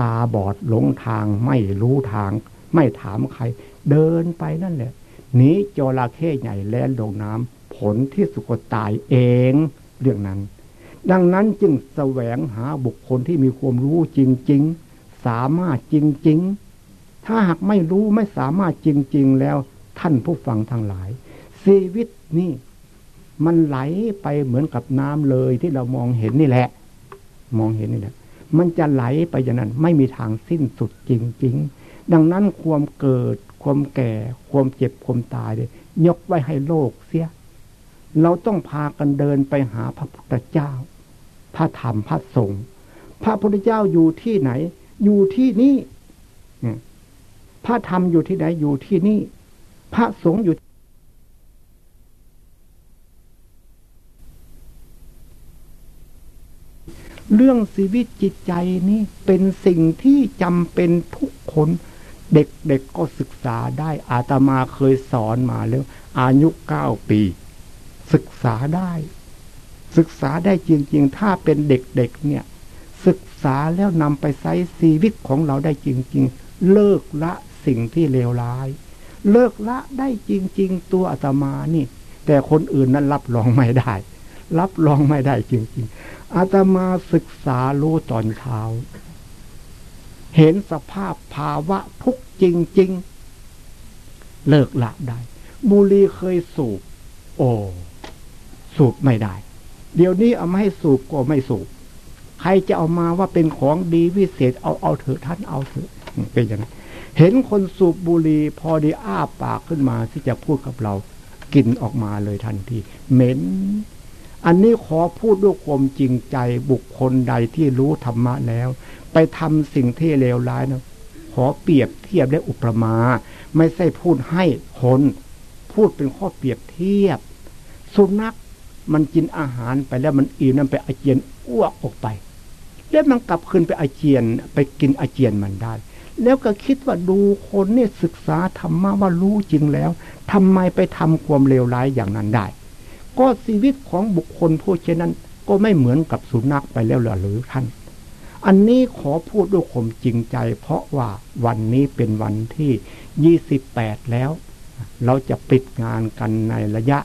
ตาบอดหลงทางไม่รู้ทาง ไม่ถามใคร เดินไปนั่นแหละหนีจระเข้ใหญ่แล่นลงน้ำผลที่สุกตายเองเรื่องนั้น ดังนั้นจึงแสวงหาบุคคลที่มีความรู้จริง ๆ สามารถจริง ๆ ถ้าหากไม่รู้ไม่สามารถจริง ๆ แล้ว ท่านผู้ฟังทั้งหลาย ชีวิตนี่มันไหลไปเหมือนกับน้ำเลยที่เรามองเห็นนี่แหละ มองเห็นนี่แหละ มันจะไหลไปอย่างนั้น ไม่มีทางสิ้นสุดจริง ๆ ดังนั้นความเกิด ความแก่ ความเจ็บความตายเลยยกไว้ให้โลกเสีย เราต้องพากันเดินไปหาพระพุทธเจ้า พระธรรมพระสงฆ์พระพุทธเจ้าอยู่ที่ไหน อยู่ที่นี่พระธรรมอยู่ที่ไหนอยู่ที่นี่ พระสงฆ์อยู่เรื่องชีวิตจิตใจนี่เป็นสิ่งที่จำเป็นทุกคน เด็กๆกก็ศึกษาได้อาตมาเคยสอนมาแล้ว อายุเก้าปี ศึกษาได้ ศึกษาได้จริง ๆ ถ้าเป็นเด็กๆเเนี่ย ศึกษาแล้วนำไปใช้ชีวิตของเราได้จริง ๆ เลิกละสิ่งที่เลวร้าย เลิกละได้จริง ๆ ตัวอาตมานี่ แต่คนอื่นนั้นรับรองไม่ได้ รับรองไม่ได้จริง ๆอาตมาศึกษารู้ตอนเช้า เห็นสภาพภาวะทุกจริง ๆ เลิกละได้ บุรีเคยสูบ โอ้สูบไม่ได้ เดี๋ยวนี้เอามาให้สูบก็ไม่สูบใครจะเอามาว่าเป็นของดีวิเศษเอาเอาเถอะท่านเอาเถอะเป็นอย่างนั้น เห็นคนสูบบุหรี่พอดีอ้าปากขึ้นมาที่จะพูดกับเรากินออกมาเลยทันที เหม็น อันนี้ขอพูดด้วยความจริงใจบุคคลใดที่รู้ธรรมะแล้ว ไปทำสิ่งที่เลวร้ายนะขอเปรียบเทียบและอุปมา ไม่ใช่พูดให้คนพูดเป็นข้อเปรียบเทียบ สุนัขมันกินอาหารไปแล้วมันอิ่มนั่นไปอาเจียนอ้วกออกไป แล้วมันกลับคืนไปอาเจียนไปกินอาเจียนมันได้ แล้วก็คิดว่าดูคนเนี่ยศึกษาธรรมะว่ารู้จริงแล้วทำไมไปทำความเลวร้ายอย่างนั้นได้ ก็ชีวิตของบุคคลผู้เช่นนั้น ก็ไม่เหมือนกับสุนัขไปแล้วหรือท่าน อันนี้ขอพูดด้วยข่มจริงใจ เพราะว่าวันนี้เป็นวันที่ยี่สิบแปดแล้ว เราจะปิดงานกันในระยะ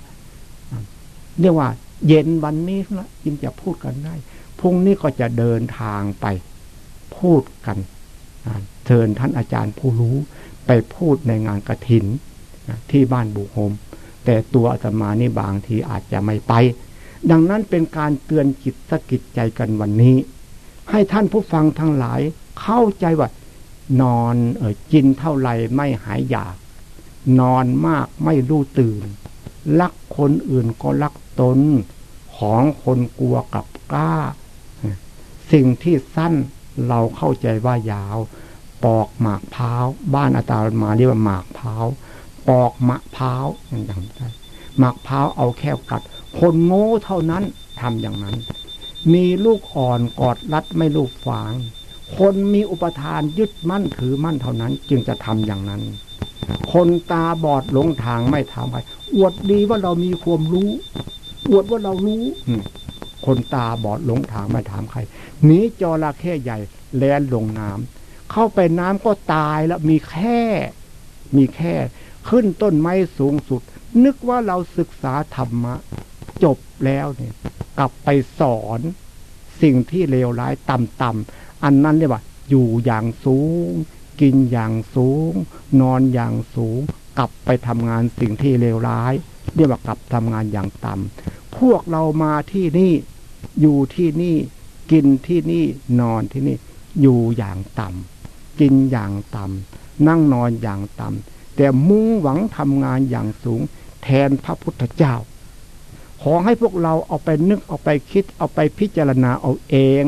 เรียกว่า เย็นวันนี้นะจึงจะพูดกันได้พรุ่งนี้ก็จะเดินทางไปพูดกัน เชิญท่านอาจารย์ผู้รู้ไปพูดในงานกระถินที่บ้านบุโฮมแต่ตัวอาตมานี่บางทีอาจจะไม่ไป ดังนั้นเป็นการเตือนจิตสกิดใจกันวันนี้ ให้ท่านผู้ฟังทั้งหลายเข้าใจว่านอนเออกินเท่าไรไม่หายอยาก นอนมากไม่รู้ตื่น รักคนอื่นก็รักตน ของคนกลัวกับกล้า สิ่งที่สั้นเราเข้าใจว่ายาว ปอกหมากเท้าบ้านอาตามาเรียกว่าหมากเท้าปอกมะพร้าวอย่างนั้นหมากเท้าเอาแค่กัด คนโง่เท่านั้นทำอย่างนั้น มีลูกอ่อนกอดรัดไม่ลูกฝาง คนมีอุปทานยึดมั่นถือมั่นเท่านั้น จึงจะทำอย่างนั้น คนตาบอดหลงทางไม่ถามใครอวดดีว่าเรามีความรู้ อวดว่าเรารู้คนตาบอดหลงทางไม่ถามใครหนีจระเข้ใหญ่แลนลงน้ำ เข้าไปน้ำก็ตายแล้วมีแค่ มีแค่ ขึ้นต้นไม้สูงสุด นึกว่าเราศึกษาธรรมะ จบแล้วเนี่ย กลับไปสอนสิ่งที่เลวร้ายต่ำๆอันนั้นเรียกว่า อยู่อย่างสูง กินอย่างสูง นอนอย่างสูง กลับไปทำงานสิ่งที่เลวร้าย เรียกว่ากลับทำงานอย่างต่ำพวกเรามาที่นี่อยู่ที่นี่กินที่นี่นอนที่นี่ อยู่อย่างต่ำ กินอย่างต่ำนั่งนอนอย่างต่ำแต่มุ่งหวังทำงานอย่างสูง แทนพระพุทธเจ้า ขอให้พวกเราเอาไปนึกเอาไปคิดเอาไปพิจารณาเอาเอง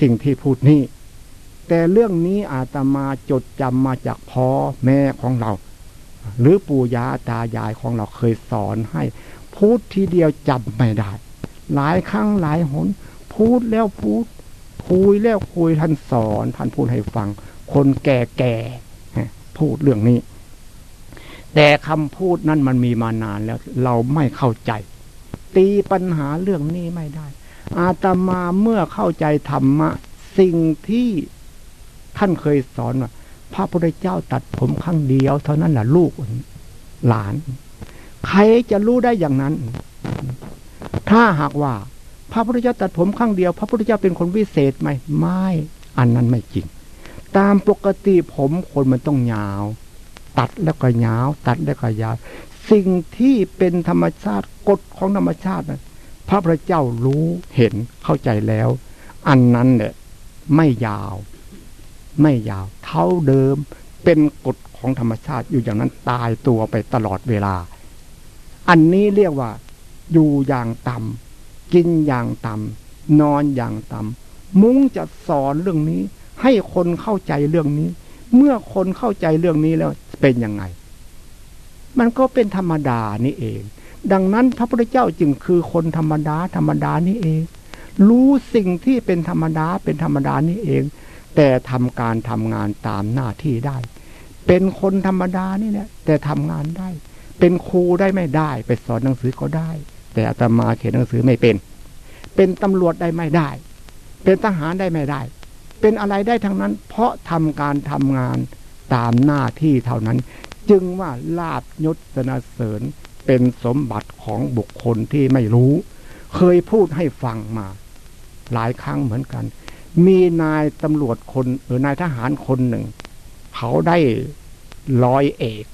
สิ่งที่พูดนี้แต่เรื่องนี้อาตมาจดจำมาจากพ่อแม่ของเรา หรือปู่ย่าตายายของเราเคยสอนให้ พูดทีเดียวจำไม่ได้ หลายครั้งหลายหน พูดแล้วพูด คุยแล้วคุยท่านสอนท่านพูดให้ฟัง คนแก่ๆพูดเรื่องนี้ แต่คำพูดนั้นมันมีมานานแล้ว เราไม่เข้าใจ ตีปัญหาเรื่องนี้ไม่ได้ อาตมาเมื่อเข้าใจธรรมะ สิ่งที่ท่านเคยสอนว่าพระพุทธเจ้าตัดผมครั้งเดียว เท่านั้นแหละลูกหลาน ใครจะรู้ได้อย่างนั้น ถ้าหากว่า พระพุทธเจ้าตัดผมครั้งเดียว พระพุทธเจ้าเป็นคนวิเศษไหมไม่ อันนั้นไม่จริง ตามปกติผมคนมันต้องยาว ตัดแล้วก็ยาว ตัดแล้วก็ยาว สิ่งที่เป็นธรรมชาติกฎของธรรมชาตินะพระพุทธเจ้ารู้เห็นเข้าใจแล้ว อันนั้นเนี่ยไม่ยาว ไม่ยาว เท่าเดิมเป็นกฎของธรรมชาติอยู่อย่างนั้นตายตัวไปตลอดเวลา อันนี้เรียกว่า อยู่อย่างต่ำกินอย่างต่ำนอนอย่างต่ำมุ้งจะสอนเรื่องนี้ ให้คนเข้าใจเรื่องนี้ เมื่อคนเข้าใจเรื่องนี้แล้วเป็นยังไง มันก็เป็นธรรมดานี่เอง ดังนั้นพระพุทธเจ้าจึงคือคนธรรมดา ธรรมดานี่เอง รู้สิ่งที่เป็นธรรมดาเป็นธรรมดานี่เอง แต่ทำการทำงานตามหน้าที่ได้ เป็นคนธรรมดานี่เนี่ยแต่ทำงานได้ เป็นครูได้ไม่ได้ ไปสอนหนังสือก็ได้ แต่อาตมาเขียนหนังสือไม่เป็น เป็นตำรวจได้ไม่ได้ เป็นทหารได้ไม่ได้ เป็นอะไรได้ทั้งนั้น เพราะทำการทำงานตามหน้าที่เท่านั้น จึงว่าลาบยศสนาเสริญเป็นสมบัติของบุคคลที่ไม่รู้ เคยพูดให้ฟังมา หลายครั้งเหมือนกัน มีนายตำรวจคนหรือนายทหารคนหนึ่ง เขาได้ร้อยเอก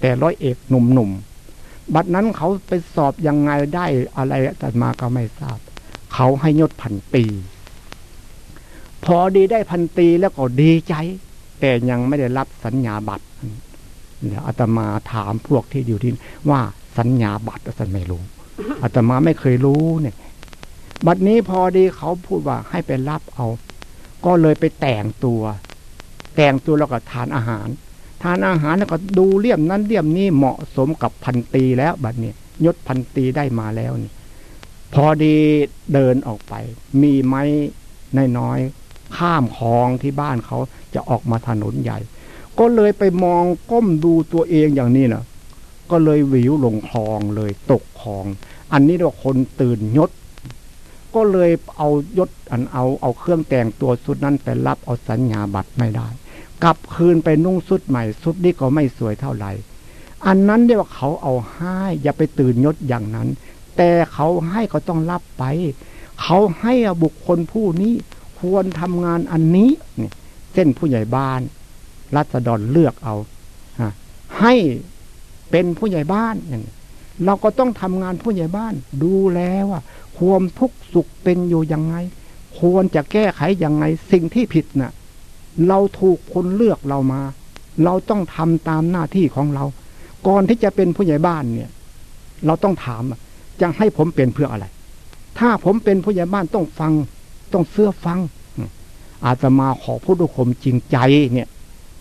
แต่ร้อยเอกหนุ่มๆบัดนั้นเขาไปสอบยังไงได้อะไรแต่มาก็ไม่ทราบ เขาให้ยศพันปี พอดีได้พันตีแล้วก็ดีใจ แต่ยังไม่ได้รับสัญญาบัตรเดี๋ยวอาตมาถามพวกที่อยู่ที่ว่าสัญญาบัตรอาตมาไม่รู้อาตมาไม่เคยรู้เนี่ย บัดนี้พอดีเขาพูดว่าให้ไปรับเอา ก็เลยไปแต่งตัว แต่งตัวแล้วก็ทานอาหาร ทานอาหารแล้วก็ดูเลี่ยมนั้นเลี่ยมนี้เหมาะสมกับพันตีแล้วบัดนี้ยศพันตีได้มาแล้วนี่ พอดีเดินออกไป มีไม้น้อย ข้ามคลองที่บ้านเขาจะออกมาถนนใหญ่ ก็เลยไปมองก้มดูตัวเองอย่างนี้นะก็เลยวิวลงคลองเลยตกคลอง อันนี้เราคนตื่นยศ ก็เลยเอายศอันเอาเอาเครื่องแต่งตัวสุดนั้นไปรับเอาสัญญาบัตรไม่ได้ กลับคืนไปนุ่งสุดใหม่สุดนี้ก็ไม่สวยเท่าไหร่อันนั้นเรียกว่าเขาเอาให้อย่าไปตื่นยศอย่างนั้น แต่เขาให้ก็ต้องรับไป เขาให้บุคคลผู้นี้ ควรทำงานอันนี้นี่เส้นผู้ใหญ่บ้านรัศดรเลือกเอาให้เป็นผู้ใหญ่บ้านอย่างเราก็ต้องทำงานผู้ใหญ่บ้าน ดูแลว่า ความทุกข์สุขเป็นอยู่ยังไง ควรจะแก้ไขยังไง สิ่งที่ผิดนะ่ะ เราถูกคนเลือกเรามา เราต้องทำตามหน้าที่ของเรา ก่อนที่จะเป็นผู้ใหญ่บ้านเนี่ย เราต้องถามจะให้ผมเป็นเพื่ออะไร ถ้าผมเป็นผู้ใหญ่บ้านต้องฟัง ต้องเสื้อฟัง อาตมาขอพูดด้วยความจริงใจเนี่ย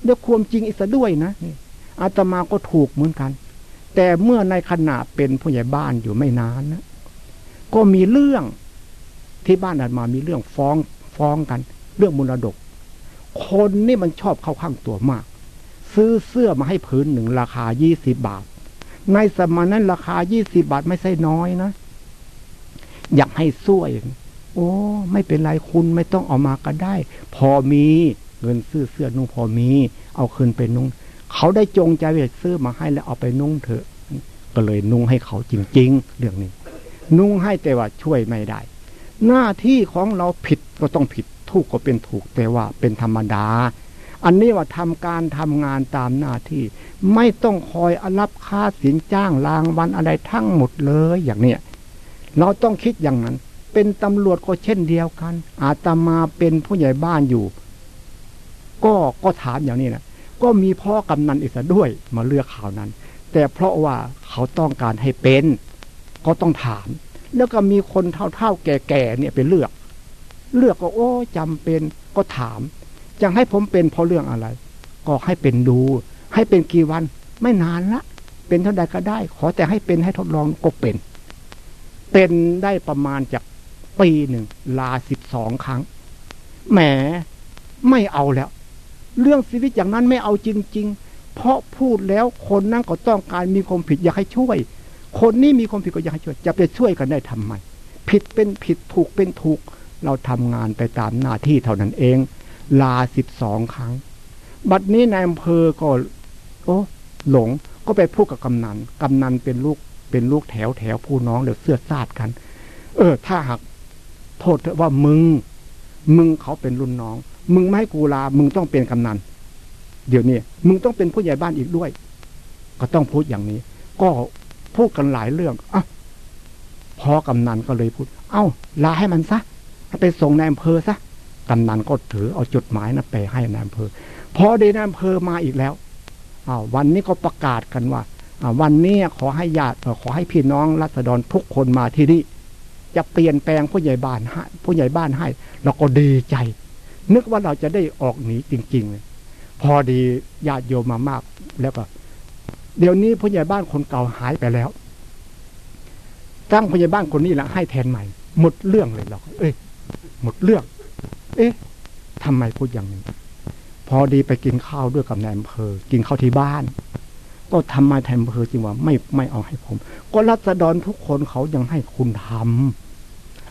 ด้วยความจริงอีกด้วยนะอาตมาก็ถูกเหมือนกัน แต่เมื่อในขณะเป็นผู้ใหญ่บ้านอยู่ไม่นานนะก็มีเรื่องที่บ้านอาตมามีเรื่องฟ้องฟ้องกัน เรื่องมรดก คนนี่มันชอบเข้าข้างตัวมาก ซื้อเสื้อมาให้ผืนหนึ่งราคายี่สิบบาท ในสมัยนั้นราคายี่สิบาทไม่ใช่น้อยนะอยากให้สวย โอ้ ไม่เป็นไรคุณไม่ต้องเอามาก็ได้ พอมีเงินซื้อเสื้อนุ่งพอมี เอาคืนไปนุ่ง เขาได้จงใจไปซื้อมาให้แล้วเอาไปนุ่งเถอะ ก็เลยนุ่งให้เขาจริง ๆ เรื่องนี้ นุ่งให้แต่ว่าช่วยไม่ได้ หน้าที่ของเราผิดก็ต้องผิดถูกก็เป็นถูกแต่ว่าเป็นธรรมดา อันนี้ว่าทำการทำงานตามหน้าที่ ไม่ต้องคอยอรับค่าสินจ้างรางวันอะไรทั้งหมดเลยอย่างเนี้ยเราต้องคิดอย่างนั้น เป็นตำรวจก็เช่นเดียวกัน อาตมาเป็นผู้ใหญ่บ้านอยู่ ก็ก็ถามอย่างนี้นะก็มีพ่อกำนันอีกด้วยมาเลือกข่าวนั้น แต่เพราะว่าเขาต้องการให้เป็นก็ต้องถาม แล้วก็มีคนเท่าๆแก่ๆเนี่ยไปเลือก เลือกก็โอ้จำเป็นก็ถามจะให้ผมเป็นเพราะเรื่องอะไร ก็ให้เป็นดู ให้เป็นกี่วัน ไม่นานละ เป็นเท่าใดก็ได้ ขอแต่ให้เป็นให้ทดลองก็เป็น เป็นได้ประมาณจาก ปีหนึ่งลาสิบสองครั้ง แหมไม่เอาแล้ว เรื่องชีวิตอย่างนั้นไม่เอาจริง ๆ เพราะพูดแล้วคนนั่งก็ต้องการมีความผิดอยากให้ช่วย คนนี้มีความผิดก็อยากให้ช่วย จะไปช่วยกันได้ทำไม ผิดเป็นผิดถูกเป็นถูก เราทำงานไปตามหน้าที่เท่านั้นเอง ลาสิบสองครั้ง บัดนี้นายอำเภอก็โอ้หลงก็ไปพูดกับกำนัน กำนันเป็นลูก เป็นลูกแถวแถวผู้น้องเดี๋ยวเสื้อซาดกัน เออ ถ้าหาก โทษว่ามึง มึงเขาเป็นรุ่นน้อง มึงไม่ให้กูลา มึงต้องเป็นกำนัน เดี๋ยวนี้มึงต้องเป็นผู้ใหญ่บ้านอีกด้วย ก็ต้องพูดอย่างนี้ ก็พูดกันหลายเรื่องอะพอกำนันก็เลยพูด เอ้า ลาให้มันซะไปส่งนายอำเภอซะกำนันก็ถือเอาจดหมายนะไปให้นายอำเภอพอได้นายอำเภอมาอีกแล้วอ้าววันนี้ก็ประกาศกันว่าวันนี้ขอให้ญาติขอให้พี่น้องรัษฎรทุกคนมาที่นี่ จะเปลี่ยนแปลงผู้ใหญ่บ้านให้ผู้ใหญ่บ้านให้ เราก็ดีใจ นึกว่าเราจะได้ออกหนีจริงๆเลยพอดีญาติโยมมามากแล้วก็เดี๋ยวนี้ผู้ใหญ่บ้านคนเก่าหายไปแล้วตั้งผู้ใหญ่บ้านคนนี้แหละให้แทนใหม่ หมดเรื่องเลยเราเอ้ยหมดเรื่อง เอ๊ะทำไมพูดอย่างนี้ พอดีไปกินข้าวด้วยกับนายอำเภอ กินข้าวที่บ้าน ก็ทำมาแทนอำเภอจริงว่าไม่ไม่เอาให้ผม ก็รัศดรทุกคนเขายังให้คุณทำ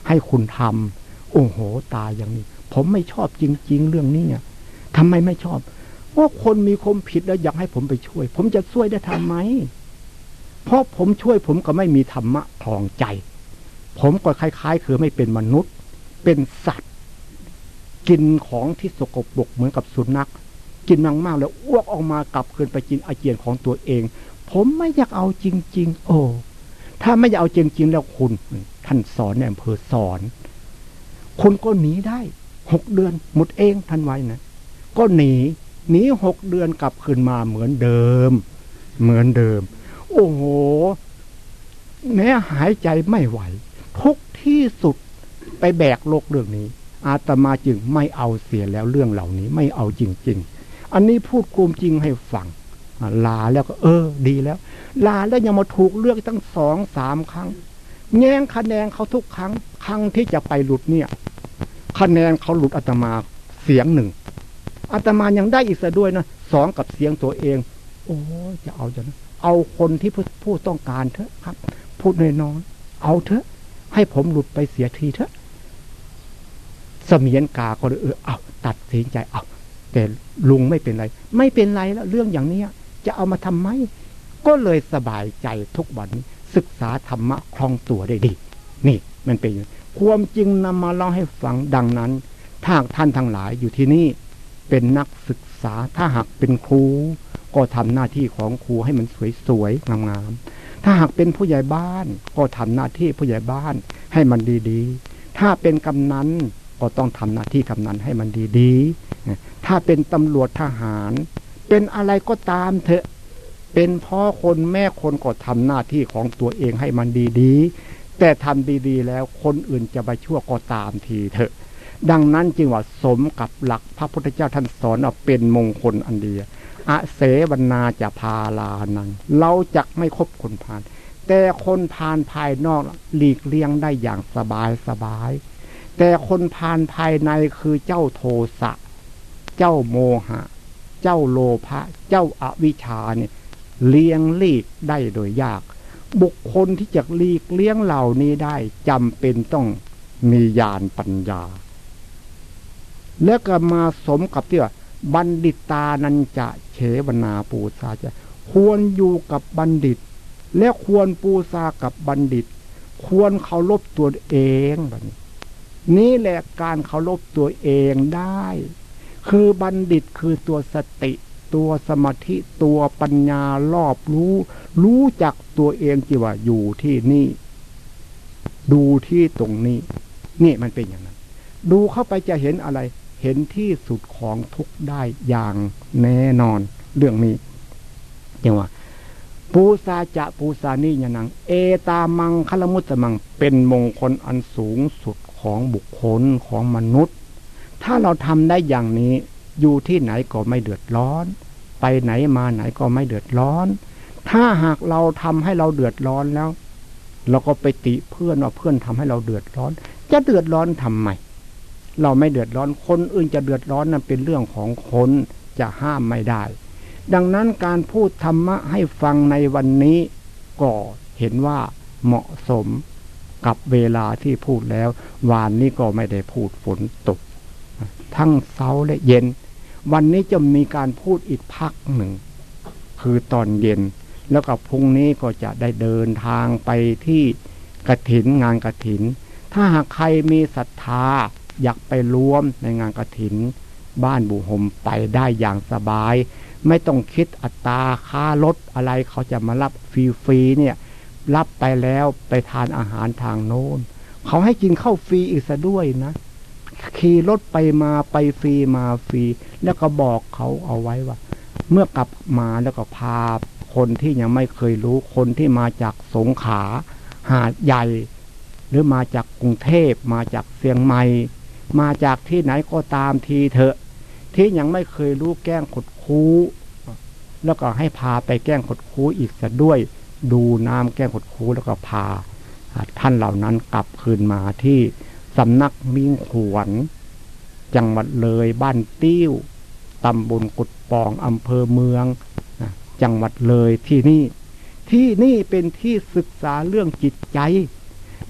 ให้คุณทำโอ้โหตายอย่างนี้ ผมไม่ชอบจริง ๆ เรื่องนี้เนี่ยทำไมไม่ชอบเพราคนมีคมผิดแล้วอยากให้ผมไปช่วย ผมจะช่วยได้ทำไมเพราะผมช่วยผมก็ไม่มีธรรมะทองใจ ผมก็คล้าย ๆ คือไม่เป็นมนุษย์ เป็นสัตว์ กินของที่สกปรกเหมือนกับสุนัข กินมากๆแล้วอ้วกออกมากลับคืนไปกินอาเจียนของตัวเอง ผมไม่อยากเอาจริง ๆ โอ้ถ้าไม่อยากเอาจริง ๆ แล้วคุณ ท่านสอนในอำเภอสอนคุณก็หนีได้หกเดือนหมดเองท่านไว้นะก็หนีหนีหกเดือนกลับคืนมาเหมือนเดิม เหมือนเดิม โอ้โหแม้หายใจไม่ไหว ทุกที่สุดไปแบกโลกเรื่องนี้ อาตมาจึงไม่เอาเสียแล้วเรื่องเหล่านี้ไม่เอาจริง ๆ อันนี้พูดกูมจริงให้ฟังลาแล้วก็เออ ดีแล้ว ลาแล้วยังมาถูกเลือกตั้งสองสามครั้ง แย่งคะแนนเขาทุกครั้ง ครั้งที่จะไปหลุดเนี่ย คะแนนเขาหลุดอาตมาเสียงหนึ่งอาตมายังได้อีกซะด้วยนะสองกับเสียงตัวเอง โอ้จะเอาจะนะเอาคนที่ผู้ต้องการเถอะครับ พูดน้อยๆเอาเถอะ ให้ผมหลุดไปเสียทีเถอะเสมียนกาก็เลยเออเอาตัดสินใจเอาแต่ลุงไม่เป็นไร ไม่เป็นไรแล้วเรื่องอย่างเนี้ยจะเอามาทำไม ก็เลยสบายใจทุกวันนี้ ศึกษาธรรมะคล่องตัวได้ดี นี่มันเป็นความจริงนำมาเล่าให้ฟังดังนั้นถ้าท่านทั้งหลายอยู่ที่นี่เป็นนักศึกษาถ้าหากเป็นครู ก็ทำหน้าที่ของครูให้มันสวยๆงามๆถ้าหากเป็นผู้ใหญ่บ้าน ก็ทำหน้าที่ผู้ใหญ่บ้านให้มันดีๆ ถ้าเป็นกำนันก็ต้องทำหน้าที่กำนันให้มันดีๆ ถ้าเป็นตำรวจทหาร เป็นอะไรก็ตามเถอะ เป็นพ่อคนแม่คนก็ทำหน้าที่ของตัวเองให้มันดีๆ แต่ทำดีๆ แล้วคนอื่นจะไปชั่วก็ตามทีเถอะ ดังนั้นจึงว่าสมกับหลักพระพุทธเจ้าท่านสอนว่าเป็นมงคลอันเดียอะเสวนาจะพาลานัง เราจะไม่คบคนพาน แต่คนพานภายนอกหลีกเลี่ยงได้อย่างสบายสบาย แต่คนพานภายในคือเจ้าโทสะ เจ้าโมหะ เจ้าโลภะ เจ้าอาวิชชาเนี่ย เลี้ยงลีกได้โดยยาก บุคคลที่จะลีกเลี้ยงเหล่านี้ได้จำเป็นต้องมีญาณปัญญา แล้วก็มาสมกับที่ว่าบัณฑิตานันจะเฉวนาปูซาจะ ควรอยู่กับบัณฑิต และควรปูซากับบัณฑิต ควรเคารพตัวเองแบบนี้นี่แหละการเคารพตัวเองได้ คือบัณฑิตคือตัวสติ ตัวสมาธิตัวปัญญารอบรู้ รู้จักตัวเองจีว่าอยู่ที่นี่ ดูที่ตรงนี้ นี่มันเป็นอย่างนั้น ดูเข้าไปจะเห็นอะไร เห็นที่สุดของทุกได้อย่างแน่นอน เรื่องนี้อย่างว่าปูซาจะปูซานี่ยนัง เอตามังคลมุตตมัง เป็นมงคลอันสูงสุดของบุคคลของมนุษย์ ถ้าเราทำได้อย่างนี้ อยู่ที่ไหนก็ไม่เดือดร้อน ไปไหนมาไหนก็ไม่เดือดร้อน ถ้าหากเราทำให้เราเดือดร้อนแล้ว เราก็ไปติเพื่อนว่าเพื่อนทำให้เราเดือดร้อน จะเดือดร้อนทำไมเราไม่เดือดร้อนคนอื่นจะเดือดร้อนนั้นเป็นเรื่องของคนจะห้ามไม่ได้ ดังนั้นการพูดธรรมะให้ฟังในวันนี้ก็เห็นว่าเหมาะสมกับเวลาที่พูดแล้ว วานนี้ก็ไม่ได้พูดฝนตก ทั้งเช้าและเย็น วันนี้จะมีการพูดอีกพักหนึ่ง คือตอนเย็น แล้วกับพรุ่งนี้ก็จะได้เดินทางไปที่กระถินงานกระถิน ถ้าหากใครมีศรัทธาอยากไปร่วมในงานกระถิน บ้านบุหมไปได้อย่างสบาย ไม่ต้องคิดอัตราค่ารถอะไรเขาจะมารับฟรีๆเนี่ยรับไปแล้วไปทานอาหารทางโน้น เขาให้กินข้าวฟรีอีกซะด้วยนะ ขี่รถไปมาไปฟรีมาฟรี แล้วก็บอกเขาเอาไว้ว่า เมื่อกลับมาแล้วก็พาคนที่ยังไม่เคยรู้คนที่มาจากสงขลา หาดใหญ่ หรือมาจากกรุงเทพมาจากเชียงใหม่ มาจากที่ไหนก็ตามทีเถอะ ที่ยังไม่เคยรู้แกล้งขดคูแล้วก็ให้พาไปแกล้งขดคูอีกซะด้วย ดูน้ำแก้งขดคูแล้วก็พาท่านเหล่านั้นกลับคืนมาที่ สำนักมิ่งขวน จังหวัดเลยบ้านติ้วตำบลกุดปองอำเภอเมืองจังหวัดเลยที่นี่ ที่นี่เป็นที่ศึกษาเรื่องจิตใจ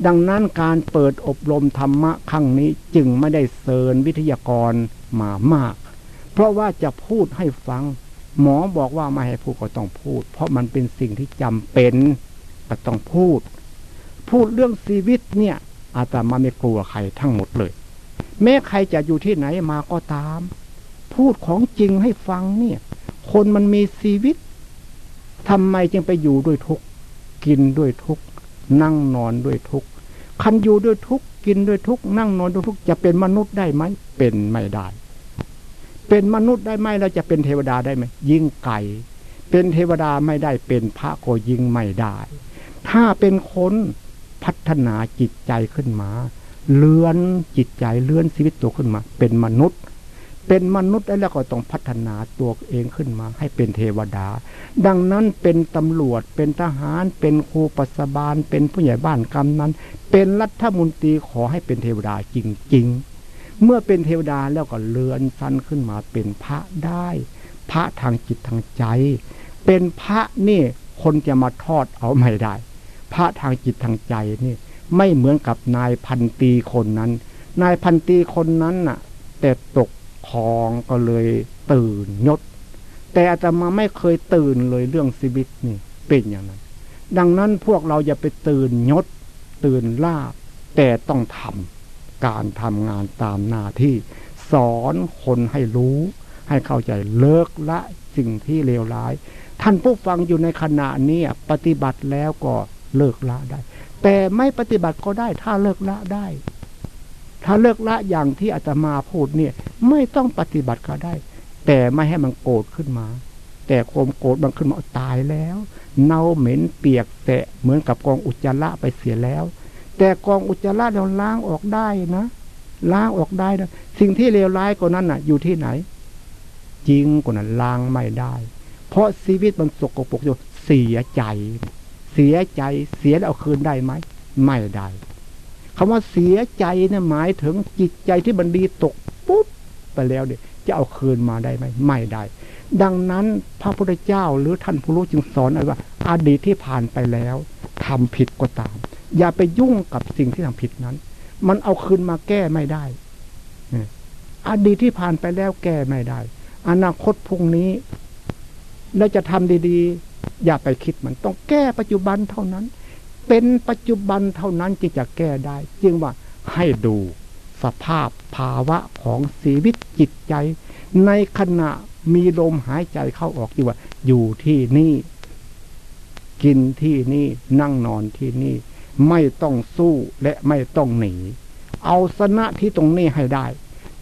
ดังนั้นการเปิดอบรมธรรมะครั้งนี้จึงไม่ได้เซิญวิทยากรมามาก เพราะว่าจะพูดให้ฟัง หมอบอกว่าไม่ให้พูดก็ต้องพูด เพราะมันเป็นสิ่งที่จำเป็นก็ต้องพูด พูดเรื่องชีวิตเนี่ย อาตมาไม่กลัวใครทั้งหมดเลย แม้ใครจะอยู่ที่ไหนมาก็ตาม พูดของจริงให้ฟังเนี่ย คนมันมีชีวิตทำไมจึงไปอยู่ด้วยทุกกินด้วยทุกนั่งนอนด้วยทุกคันอยู่ด้วยทุกกินด้วยทุกนั่งนอนด้วยทุกจะเป็นมนุษย์ได้ไหมเป็นไม่ได้ เป็นมนุษย์ได้ไหมเราจะเป็นเทวดาได้ไหมยิ่งไก่เป็นเทวดาไม่ได้เป็นพระก็ยิ่งไม่ได้ ถ้าเป็นคน พัฒนาจิตใจขึ้นมา เลื่อนจิตใจเลื่อนชีวิตตัวขึ้นมา เป็นมนุษย์ เป็นมนุษย์แล้วก็ต้องพัฒนาตัวเองขึ้นมา ให้เป็นเทวดา ดังนั้นเป็นตำรวจเป็นทหาร เป็นครูปัสบาล เป็นผู้ใหญ่บ้านกำนั้นเป็นรัฐมนตรีขอให้เป็นเทวดาจริง ๆ เมื่อเป็นเทวดาแล้วก็เลื่อนสั้นขึ้นมาเป็นพระได้ พระทางจิตทางใจ เป็นพระนี่คนจะมาทอดเอาไม่ได้ พระทางจิตทางใจนี่ไม่เหมือนกับนายพันตีคนนั้น นายพันตีคนนั้นน่ะ แต่ตกคลองก็เลยตื่นยศ แต่อาตมาไม่เคยตื่นเลยเรื่องชีวิตนี่เป็นอย่างนั้น ดังนั้นพวกเราอย่าไปตื่นยศ ตื่นลาบ แต่ต้องทำการทำงานตามหน้าที่ สอนคนให้รู้ ให้เข้าใจเลิกละสิ่งที่เลวร้าย ท่านผู้ฟังอยู่ในขณะนี้ปฏิบัติแล้วก็ เลิกละได้ แต่ไม่ปฏิบัติก็ได้ถ้าเลิกละได้ ถ้าเลิกละอย่างที่อาตมาพูดเนี่ย ไม่ต้องปฏิบัติก็ได้ แต่ไม่ให้มันโกรธขึ้นมา แต่ความโกรธมันขึ้นมาตายแล้ว เน่าเหม็นเปียกแตะเหมือนกับกองอุจจาระไปเสียแล้ว แต่กองอุจจาระเราล้างออกได้นะล้างออกได้นะสิ่งที่เลวร้ายกว่านั้นน่ะ อยู่ที่ไหน จริงกว่านั้นล้างไม่ได้ เพราะชีวิตมันสกปรกอยู่เสียใจ เสียใจเสียแล้วเอาคืนได้ไหมไม่ได้คำว่าเสียใจเนี่ยหมายถึงจิตใจที่มันดีตกปุ๊บไปแล้วเนี่ยจะเอาคืนมาได้ไหมไม่ได้ ดังนั้นพระพุทธเจ้าหรือท่านผู้รู้จึงสอนไว้ว่าอดีตที่ผ่านไปแล้วทำผิดก็ตาม อย่าไปยุ่งกับสิ่งที่ทำผิดนั้น มันเอาคืนมาแก้ไม่ได้อดีตที่ผ่านไปแล้วแก้ไม่ได้ อนาคตพรุ่งนี้เราจะทำดี ๆ อย่าไปคิดมันต้องแก้ปัจจุบันเท่านั้น เป็นปัจจุบันเท่านั้นจึงจะแก้ได้ จึงว่าให้ดูสภาพภาวะของชีวิตจิตใจ ในขณะมีลมหายใจเข้าออกที่ว่า อยู่ที่นี่ กินที่นี่นั่งนอนที่นี่ ไม่ต้องสู้และไม่ต้องหนี เอาชนะที่ตรงนี้ให้ได้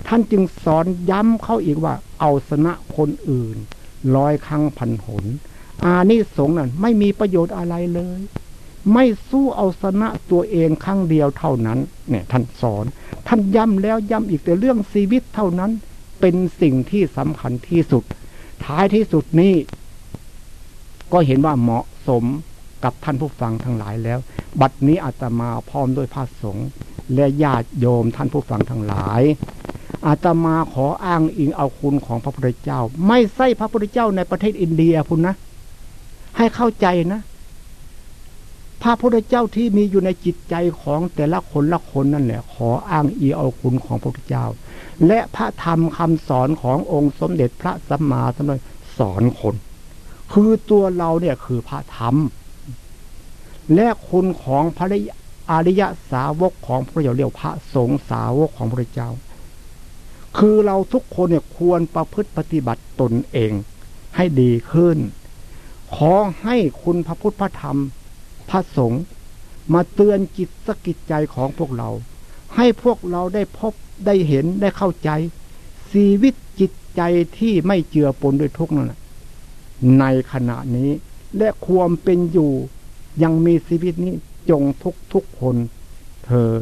ท่านจึงสอนย้ำเข้าอีกว่า เอาชนะคนอื่น ร้อยครั้งพันหน อานิสงส์นั้นไม่มีประโยชน์อะไรเลย ไม่สู้เอาชนะตัวเองครั้งเดียวเท่านั้น เนี่ย ท่านสอน ท่านย้ำแล้วย้ำอีกแต่เรื่องชีวิตเท่านั้น เป็นสิ่งที่สำคัญที่สุด ท้ายที่สุดนี้ ก็เห็นว่าเหมาะสมกับท่านผู้ฟังทั้งหลายแล้ว บัดนี้อาตมาพร้อมด้วยพระสงฆ์และญาติโยมท่านผู้ฟังทั้งหลาย อาตมาขออ้างอิงเอาคุณของพระพุทธเจ้า ไม่ใช่พระพุทธเจ้าในประเทศอินเดียพุนนะ ให้เข้าใจนะพระพุทธเจ้าที่มีอยู่ในจิตใจของแต่ละคนละคนนั่นแหละ ขออ้างอิงเอาคุณของพระพุทธเจ้า และพระธรรมคำสอนขององค์สมเด็จพระสัมมาสัมพุทธสอนคน คือตัวเราเนี่ยคือพระธรรม และคุณของพระอริยสาวกของพระเจ้าเรียกพระสงฆ์สาวกของพระเจ้า คือเราทุกคนเนี่ยควรประพฤติปฏิบัติตนเองให้ดีขึ้น ขอให้คุณพระพุทธพระธรรม พระสงฆ์มาเตือนจิตสกิจใจของพวกเรา ให้พวกเราได้พบได้เห็นได้เข้าใจ ชีวิตจิตใจที่ไม่เจือปนด้วยทุกข์นั่นในขณะนี้และความเป็นอยู่ยังมีชีวิตนี้จงทุกทุกคนเธอ